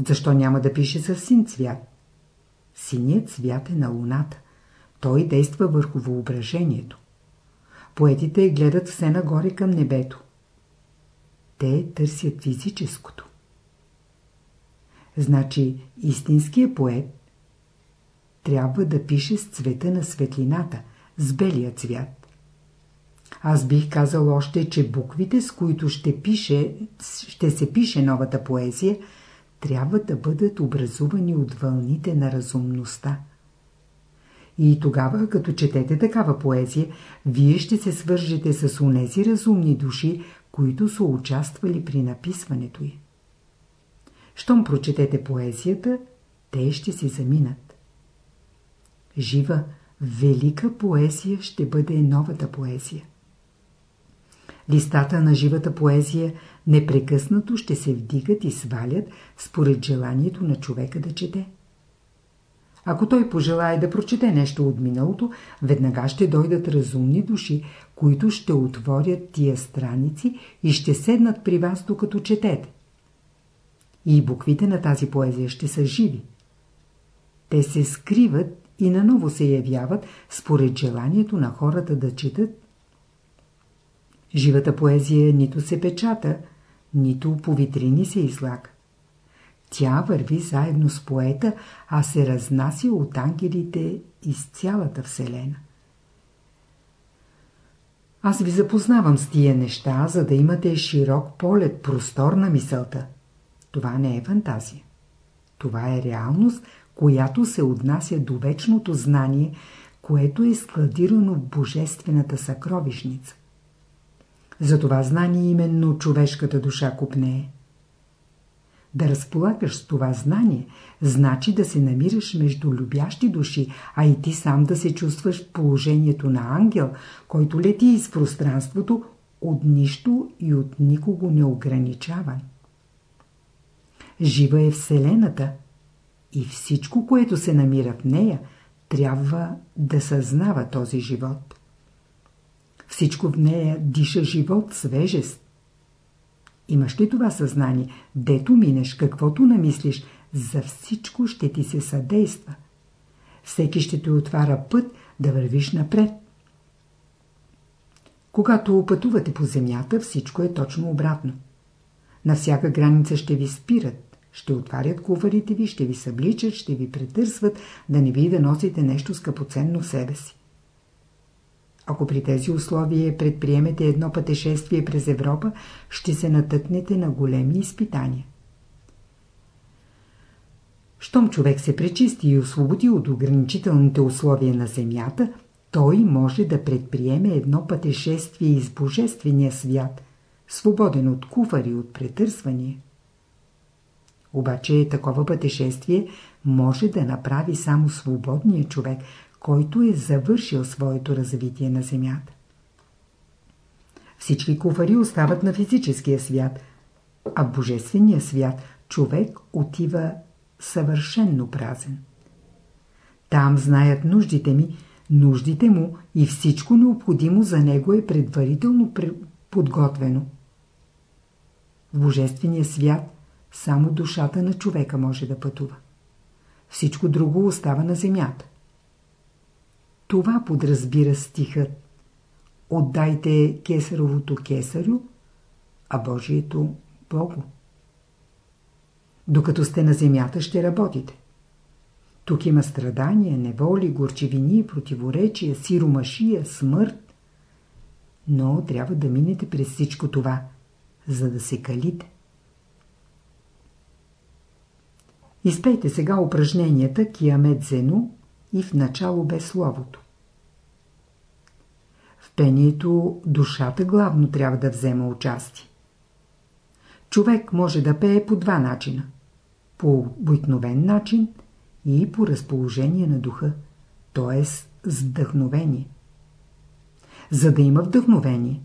Защо няма да пише с син цвят? Синият цвят е на луната. Той действа върху въображението. Поетите гледат все нагоре към небето. те търсят физическото. Значи истинският поет трябва да пише с цвета на светлината, с белия цвят. Аз бих казал още, че буквите, с които ще, пише, ще се пише новата поезия, трябва да бъдат образувани от вълните на разумността. И тогава, като четете такава поезия, вие ще се свържете с онези разумни души, които са участвали при написването й. Щом прочетете поезията, те ще си заминат. Жива, велика поезия ще бъде новата поезия. Листата на живата поезия непрекъснато ще се вдигат и свалят според желанието на човека да чете. Ако той пожелае да прочете нещо от миналото, веднага ще дойдат разумни души, които ще отворят тия страници и ще седнат при вас, докато четете. И буквите на тази поезия ще са живи. Те се скриват и наново се явяват според желанието на хората да четат. Живата поезия нито се печата, нито по витрини се излага. Тя върви заедно с поета, а се разнася от ангелите из цялата вселена. Аз ви запознавам с тия неща, за да имате широк полет, простор на мисълта. Това не е фантазия. Това е реалност, която се отнася до вечното знание, което е складирано в божествената съкровищница. За това знание именно човешката душа купнее. Да разполагаш с това знание, значи да се намираш между любящи души, а и ти сам да се чувстваш в положението на ангел, който лети из пространството от нищо и от никого не ограничаван. Жива е Вселената и всичко, което се намира в нея, трябва да съзнава този живот. Всичко в нея диша живот, свежест. Имаш ли това съзнание? Дето минеш, каквото намислиш, за всичко ще ти се съдейства. Всеки ще ти отваря път да вървиш напред. Когато пътувате по земята, всичко е точно обратно. На всяка граница ще ви спират, ще отварят куварите ви, ще ви събличат, ще ви претърсват, да не ви да носите нещо скъпоценно в себе си. Ако при тези условия предприемете едно пътешествие през Европа, ще се натъкнете на големи изпитания. Щом човек се пречисти и освободи от ограничителните условия на Земята, той може да предприеме едно пътешествие из Божествения свят, свободен от куфари, от претърсвания. Обаче такова пътешествие може да направи само свободният човек, който е завършил своето развитие на Земята. Всички куфари остават на физическия свят, а в Божествения свят човек отива съвършенно празен. Там знаят нуждите ми, нуждите му и всичко необходимо за него е предварително подготвено. В Божествения свят само душата на човека може да пътува. Всичко друго остава на земята. Това подразбира стихът. Отдайте кесаровото кесарю, а Божието Богу. Докато сте на земята, ще работите. Тук има страдания, неволи, горчевини, противоречия, сиромашия, смърт. Но трябва да минете през всичко това, за да се калите. Изпейте сега упражненията Киамет Зену и в начало бе словото. В пението душата главно трябва да взема участие. Човек може да пее по два начина. По обикновен начин и по разположение на духа, т.е. с вдъхновение. За да има вдъхновение,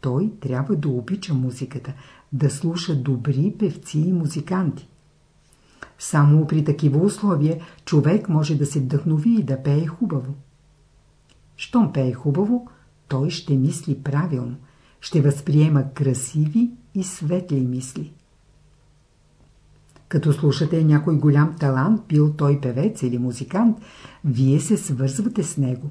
той трябва да обича музиката, да слуша добри певци и музиканти. Само при такива условия човек може да се вдъхнови и да пее хубаво. Щом пее хубаво, той ще мисли правилно, ще възприема красиви и светли мисли. Като слушате някой голям талант, бил той певец или музикант, вие се свързвате с него.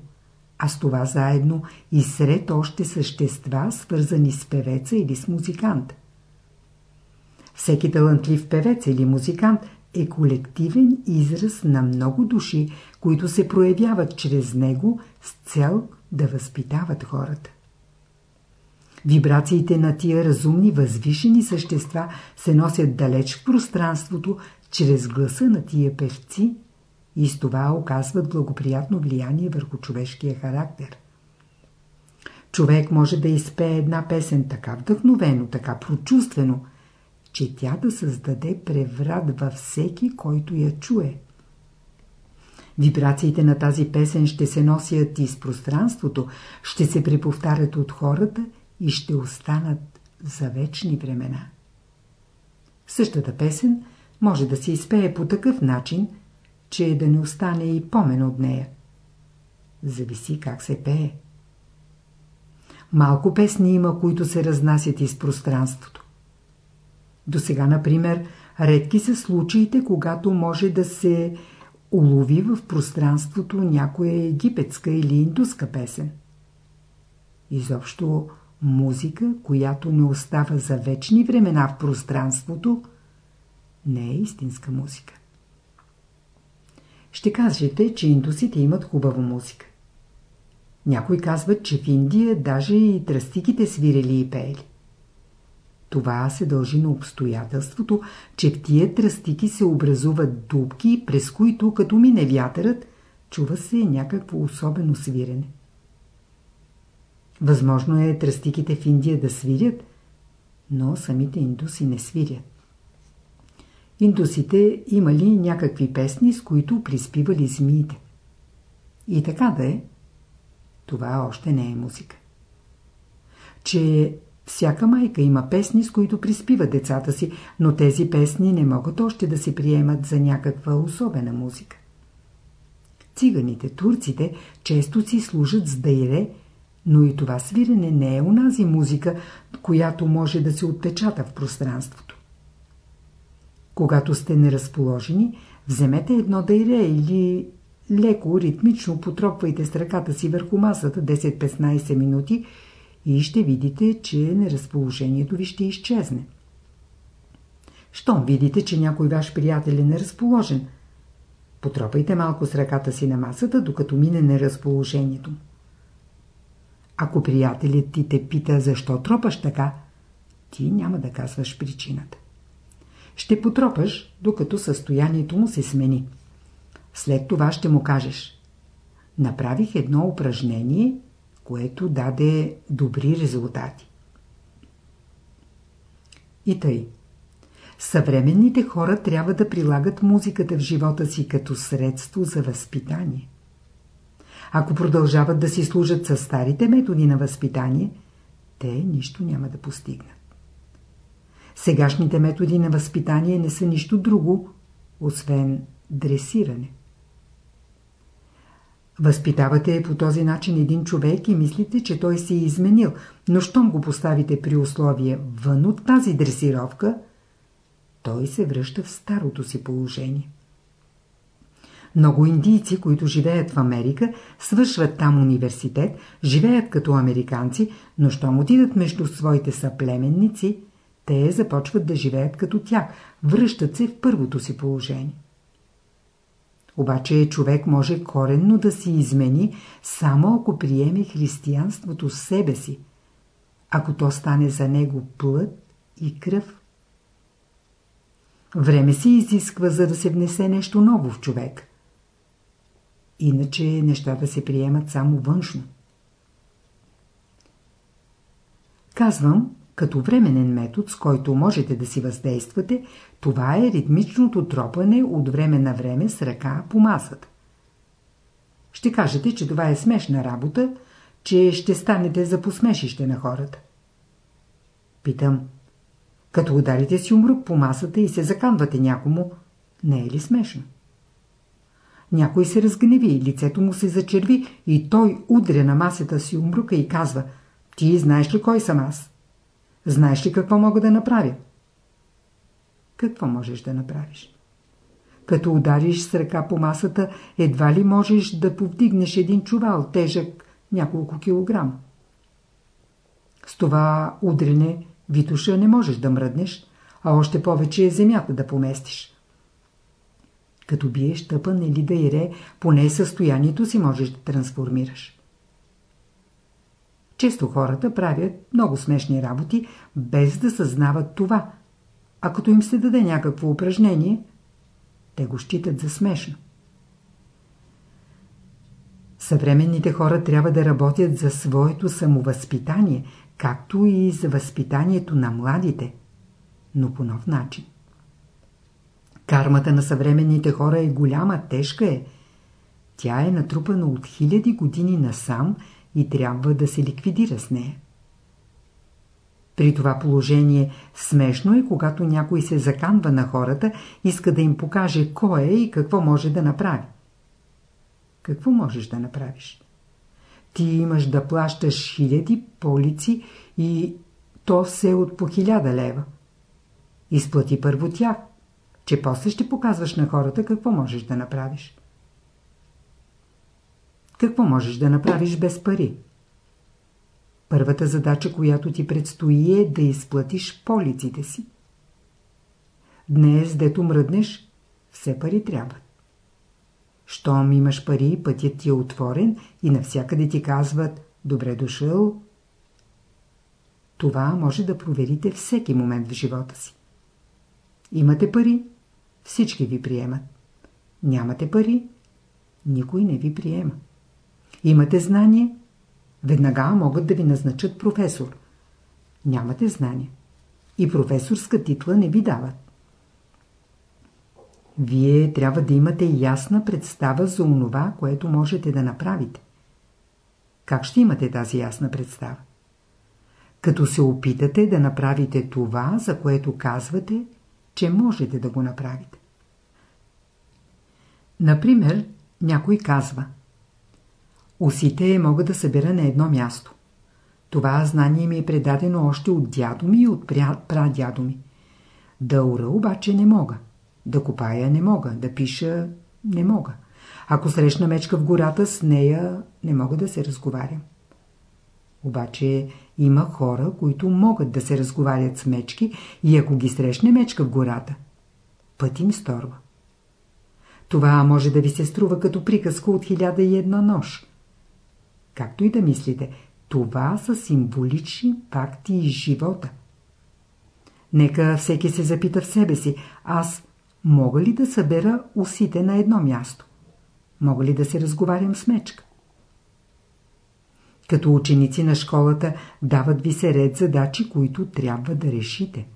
А с това заедно и сред още същества, свързани с певеца или с музикант. Всеки талантлив певец или музикант е колективен израз на много души, които се проявяват чрез него с цел да възпитават хората. Вибрациите на тия разумни, възвишени същества се носят далеч в пространството, чрез гласа на тия певци и с това оказват благоприятно влияние върху човешкия характер. Човек може да изпее една песен така вдъхновено, така прочувствено, че тя да създаде преврат във всеки, който я чуе. Вибрациите на тази песен ще се носят из пространството, ще се преповтарят от хората и ще останат за вечни времена. Същата песен може да се изпее по такъв начин, че да не остане и помен от нея. Зависи как се пее. Малко песни има, които се разнасят из пространството. До сега, например, редки са случаите, когато може да се улови в пространството някоя египетска или индуска песен. Изобщо музика, която не остава за вечни времена в пространството, не е истинска музика. Ще кажете, че индусите имат хубава музика. Някои казват, че в Индия даже и тръстиките свирели и пеели. Това се дължи на обстоятелството, че в тия тръстики се образуват дубки, през които, като мине вятърът, чува се някакво особено свирене. Възможно е тръстиките в Индия да свирят, но самите индуси не свирят. Индусите имали някакви песни, с които приспивали змиите. И така да е, това още не е музика. Че всяка майка има песни, с които приспива децата си, но тези песни не могат още да се приемат за някаква особена музика. Циганите, турците често си служат с дайре, но и това свирене не е унази музика, която може да се отпечата в пространството. Когато сте неразположени, вземете едно дайре или леко, ритмично потропвайте с ръката си върху масата 10-15 минути и ще видите, че неразположението ви ще изчезне. Щом видите, че някой ваш приятел е неразположен, потропайте малко с ръката си на масата, докато мине неразположението му. Ако приятелят ти те пита защо тропаш така, ти няма да казваш причината. Ще потропаш, докато състоянието му се смени. След това ще му кажеш Направих едно упражнение, което даде добри резултати. И тъй. Съвременните хора трябва да прилагат музиката в живота си като средство за възпитание. Ако продължават да си служат с старите методи на възпитание, те нищо няма да постигнат. Сегашните методи на възпитание не са нищо друго, освен дресиране. Възпитавате по този начин един човек и мислите, че той се е изменил, но щом го поставите при условие вън от тази дресировка, той се връща в старото си положение. Много индийци, които живеят в Америка, свършват там университет, живеят като американци, но щом отидат между своите съплеменници, те започват да живеят като тях, връщат се в първото си положение. Обаче човек може коренно да си измени, само ако приеме християнството в себе си, ако то стане за него плът и кръв. Време се изисква, за да се внесе нещо ново в човек. Иначе нещата се приемат само външно. Казвам, като временен метод, с който можете да си въздействате, това е ритмичното тропане от време на време с ръка по масата. Ще кажете, че това е смешна работа, че ще станете за посмешище на хората. Питам, като ударите си умрук по масата и се заканвате някому, не е ли смешно? Някой се разгневи, лицето му се зачерви и той удря на масата си умрука и казва «Ти знаеш ли кой съм аз? Знаеш ли какво мога да направя?» Какво можеш да направиш? Като удариш с ръка по масата, едва ли можеш да повдигнеш един чувал, тежък няколко килограм. С това удрене Витуша не можеш да мръднеш, а още повече земята да поместиш. Като биеш тъпън или да ире, поне състоянието си можеш да трансформираш. Често хората правят много смешни работи, без да съзнават това. А като им се даде някакво упражнение, те го считат за смешно. Съвременните хора трябва да работят за своето самовъзпитание, както и за възпитанието на младите, но по нов начин. Кармата на съвременните хора е голяма, тежка е. Тя е натрупана от хиляди години насам и трябва да се ликвидира с нея. При това положение смешно е, когато някой се заканва на хората, иска да им покаже кой е и какво може да направи. Какво можеш да направиш? Ти имаш да плащаш хиляди полици и то се от по хиляда лева. Изплати първо тях, че после ще показваш на хората какво можеш да направиш. Какво можеш да направиш без пари? Първата задача, която ти предстои е да изплатиш полиците си. Днес, дето мръднеш, все пари трябват. Щом имаш пари, пътят ти е отворен и навсякъде ти казват «Добре дошъл». Това може да проверите всеки момент в живота си. Имате пари, всички ви приемат. Нямате пари, никой не ви приема. Имате знание, веднага могат да ви назначат професор. Нямате знание. И професорска титла не ви дават. Вие трябва да имате ясна представа за онова, което можете да направите. Как ще имате тази ясна представа? Като се опитате да направите това, за което казвате, че можете да го направите. Например, някой казва Осите мога да събера на едно място. Това знание ми е предадено още от дядо ми и от прадядо ми. Да ура обаче не мога. Да копая не мога, да пиша не мога. Ако срещна мечка в гората, с нея не мога да се разговарям. Обаче има хора, които могат да се разговарят с мечки и ако ги срещне мечка в гората, път им сторва. Това може да ви се струва като приказка от хиляда и една нож. Както и да мислите, това са символични факти из живота. Нека всеки се запита в себе си, аз Мога ли да събера усите на едно място? Мога ли да се разговарям с мечка? Като ученици на школата дават ви се ред задачи, които трябва да решите.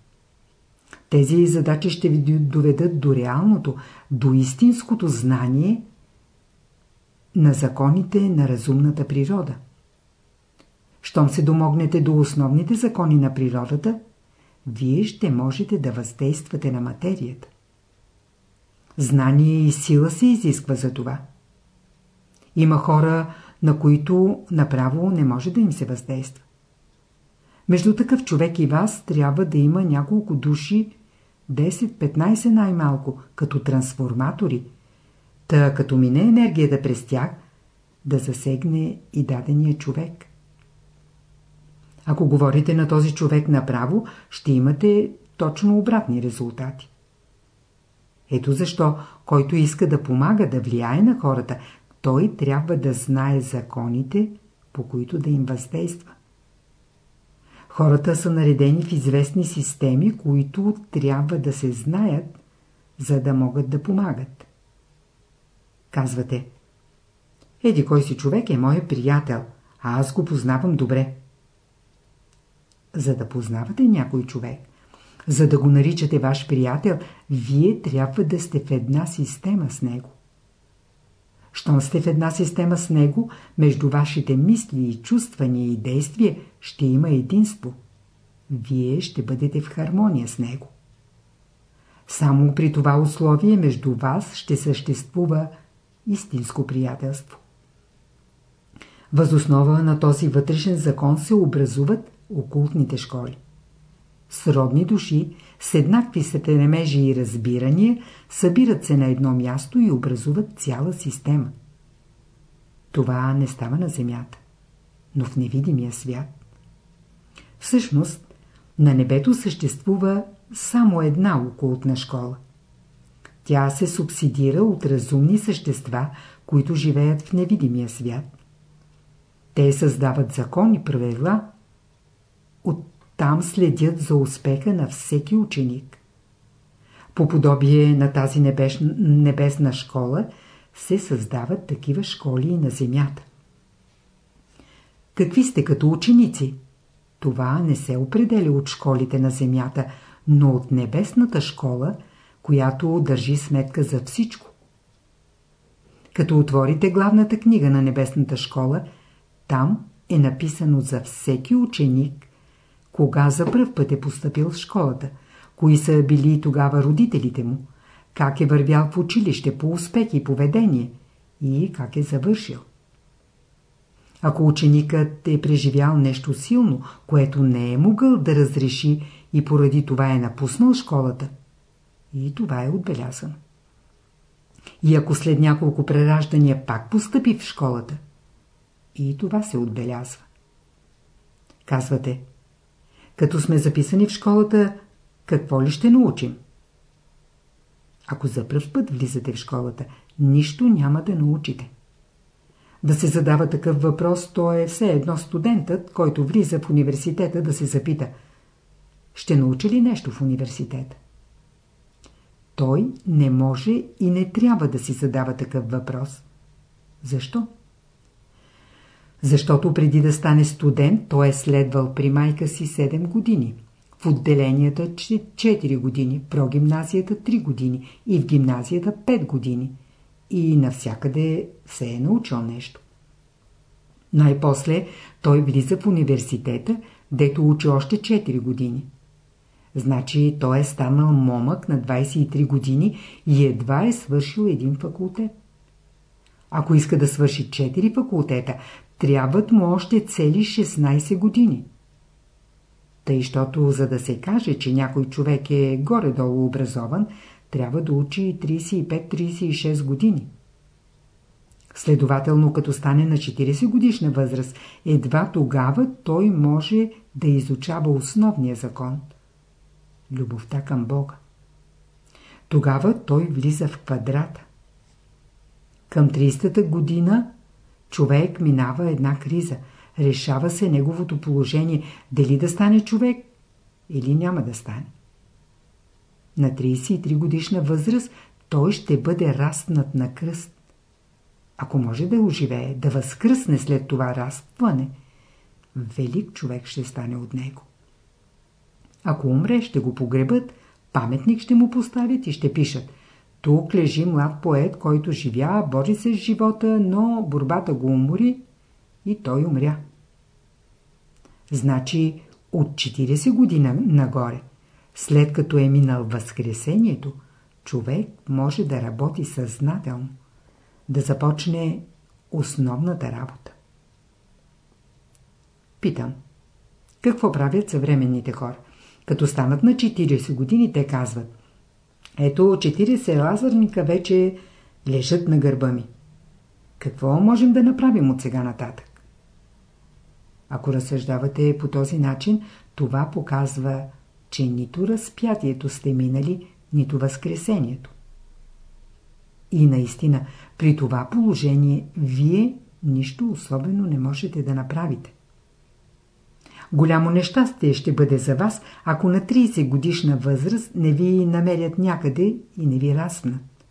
Тези задачи ще ви доведат до реалното, до истинското знание на законите на разумната природа. Щом се домогнете до основните закони на природата, вие ще можете да въздействате на материята. Знание и сила се изисква за това. Има хора, на които направо не може да им се въздейства. Между такъв човек и вас трябва да има няколко души, 10-15 най-малко, като трансформатори, та като мине енергията през тях, да засегне и дадения човек. Ако говорите на този човек направо, ще имате точно обратни резултати. Ето защо, който иска да помага да влияе на хората, той трябва да знае законите, по които да им въздейства. Хората са наредени в известни системи, които трябва да се знаят, за да могат да помагат. Казвате, еди кой си човек е мой приятел, а аз го познавам добре. За да познавате някой човек, за да го наричате ваш приятел, вие трябва да сте в една система с него. Щом сте в една система с него, между вашите мисли и чувствания и действия ще има единство. Вие ще бъдете в хармония с него. Само при това условие между вас ще съществува истинско приятелство. Възоснова на този вътрешен закон се образуват окултните школи. Сродни души с еднакви стремежи и разбирания събират се на едно място и образуват цяла система. Това не става на Земята, но в невидимия свят. Всъщност, на небето съществува само една окултна школа. Тя се субсидира от разумни същества, които живеят в невидимия свят. Те създават закони, правила. Оттам следят за успеха на всеки ученик. По подобие на тази небесна, небесна школа се създават такива школи и на земята. Какви сте като ученици? Това не се определя от школите на земята, но от небесната школа, която държи сметка за всичко. Като отворите главната книга на небесната школа, там е написано за всеки ученик, кога за пръв път е поступил в школата, кои са били тогава родителите му, как е вървял в училище по успех и поведение и как е завършил. Ако ученикът е преживял нещо силно, което не е могъл да разреши и поради това е напуснал школата, и това е отбелязано. И ако след няколко прераждания пак постъпи в школата, и това се отбелязва. Казвате, като сме записани в школата, какво ли ще научим? Ако за пръв път влизате в школата, нищо няма да научите. Да се задава такъв въпрос, то е все едно студентът, който влиза в университета да се запита Ще научи ли нещо в университета? Той не може и не трябва да си задава такъв въпрос. Защо? Защото преди да стане студент, той е следвал при майка си 7 години. В отделенията 4 години, в прогимназията 3 години и в гимназията 5 години – и навсякъде се е научил нещо. Най-после той влиза в университета, дето учи още 4 години. Значи той е станал момък на 23 години и едва е свършил един факултет. Ако иска да свърши 4 факултета, трябват му още цели 16 години. Тъй, щото за да се каже, че някой човек е горе-долу образован, трябва да учи 35-36 години. Следователно, като стане на 40 годишна възраст, едва тогава той може да изучава основния закон – любовта към Бога. Тогава той влиза в квадрата. Към 30-та година човек минава една криза. Решава се неговото положение, дали да стане човек или няма да стане. На 33 годишна възраст той ще бъде растнат на кръст. Ако може да оживее, да възкръсне след това растване, велик човек ще стане от него. Ако умре, ще го погребат, паметник ще му поставят и ще пишат тук лежи млад поет, който живя, бори се с живота, но борбата го умори и той умря. Значи от 40 година нагоре след като е минал възкресението, човек може да работи съзнателно, да започне основната работа. Питам, какво правят съвременните хора? Като станат на 40 години, те казват Ето 40 лазърника вече лежат на гърба ми. Какво можем да направим от сега нататък? Ако разсъждавате по този начин, това показва че нито разпятието сте минали, нито възкресението. И наистина, при това положение, вие нищо особено не можете да направите. Голямо нещастие ще бъде за вас, ако на 30 годишна възраст не ви намерят някъде и не ви раснат.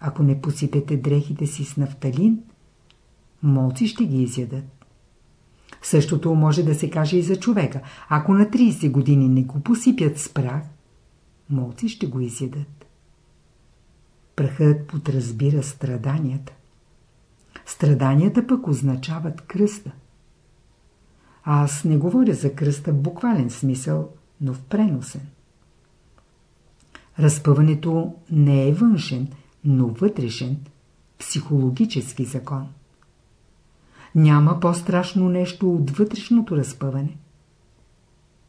Ако не посипете дрехите си с нафталин, молци ще ги изядат. Същото може да се каже и за човека. Ако на 30 години не го посипят с прах, молци ще го изядат. Прахът подразбира страданията. Страданията пък означават кръста. Аз не говоря за кръста в буквален смисъл, но в преносен. Разпъването не е външен, но вътрешен, психологически закон. Няма по-страшно нещо от вътрешното разпъване.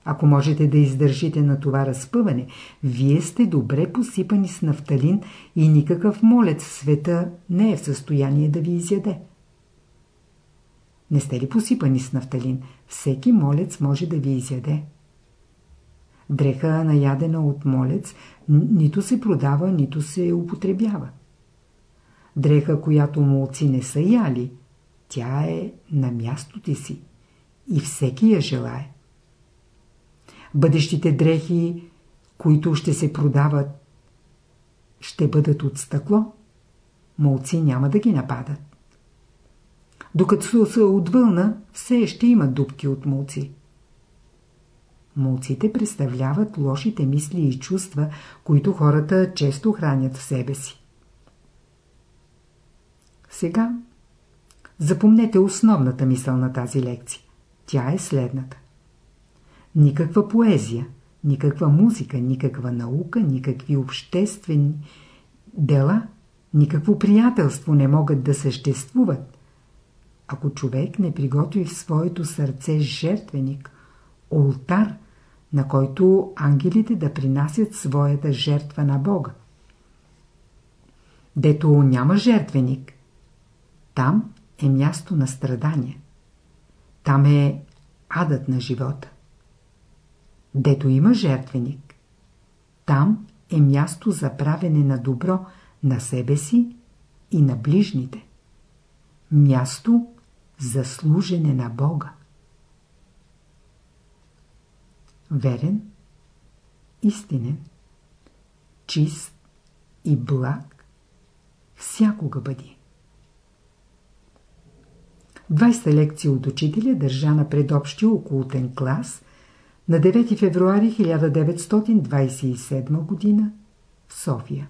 Ако можете да издържите на това разпъване, вие сте добре посипани с нафталин и никакъв молец в света не е в състояние да ви изяде. Не сте ли посипани с нафталин, всеки молец може да ви изяде. Дреха наядена от молец нито се продава, нито се употребява. Дреха, която молци не са яли, тя е на мястото си и всеки я желае. Бъдещите дрехи, които ще се продават, ще бъдат от стъкло. Молци няма да ги нападат. Докато са от вълна, все ще има дубки от молци. Молците представляват лошите мисли и чувства, които хората често хранят в себе си. Сега запомнете основната мисъл на тази лекция. Тя е следната. Никаква поезия, никаква музика, никаква наука, никакви обществени дела, никакво приятелство не могат да съществуват, ако човек не приготви в своето сърце жертвеник, олтар, на който ангелите да принасят своята жертва на Бога. Дето няма жертвеник, там е място на страдания. Там е адът на живота. Дето има жертвеник, там е място за правене на добро на себе си и на ближните. Място за служене на Бога. Верен, истинен, чист и благ всякога бъди. 20 лекция от учителя държана пред общия окултен клас на 9 февруари 1927 г. в София.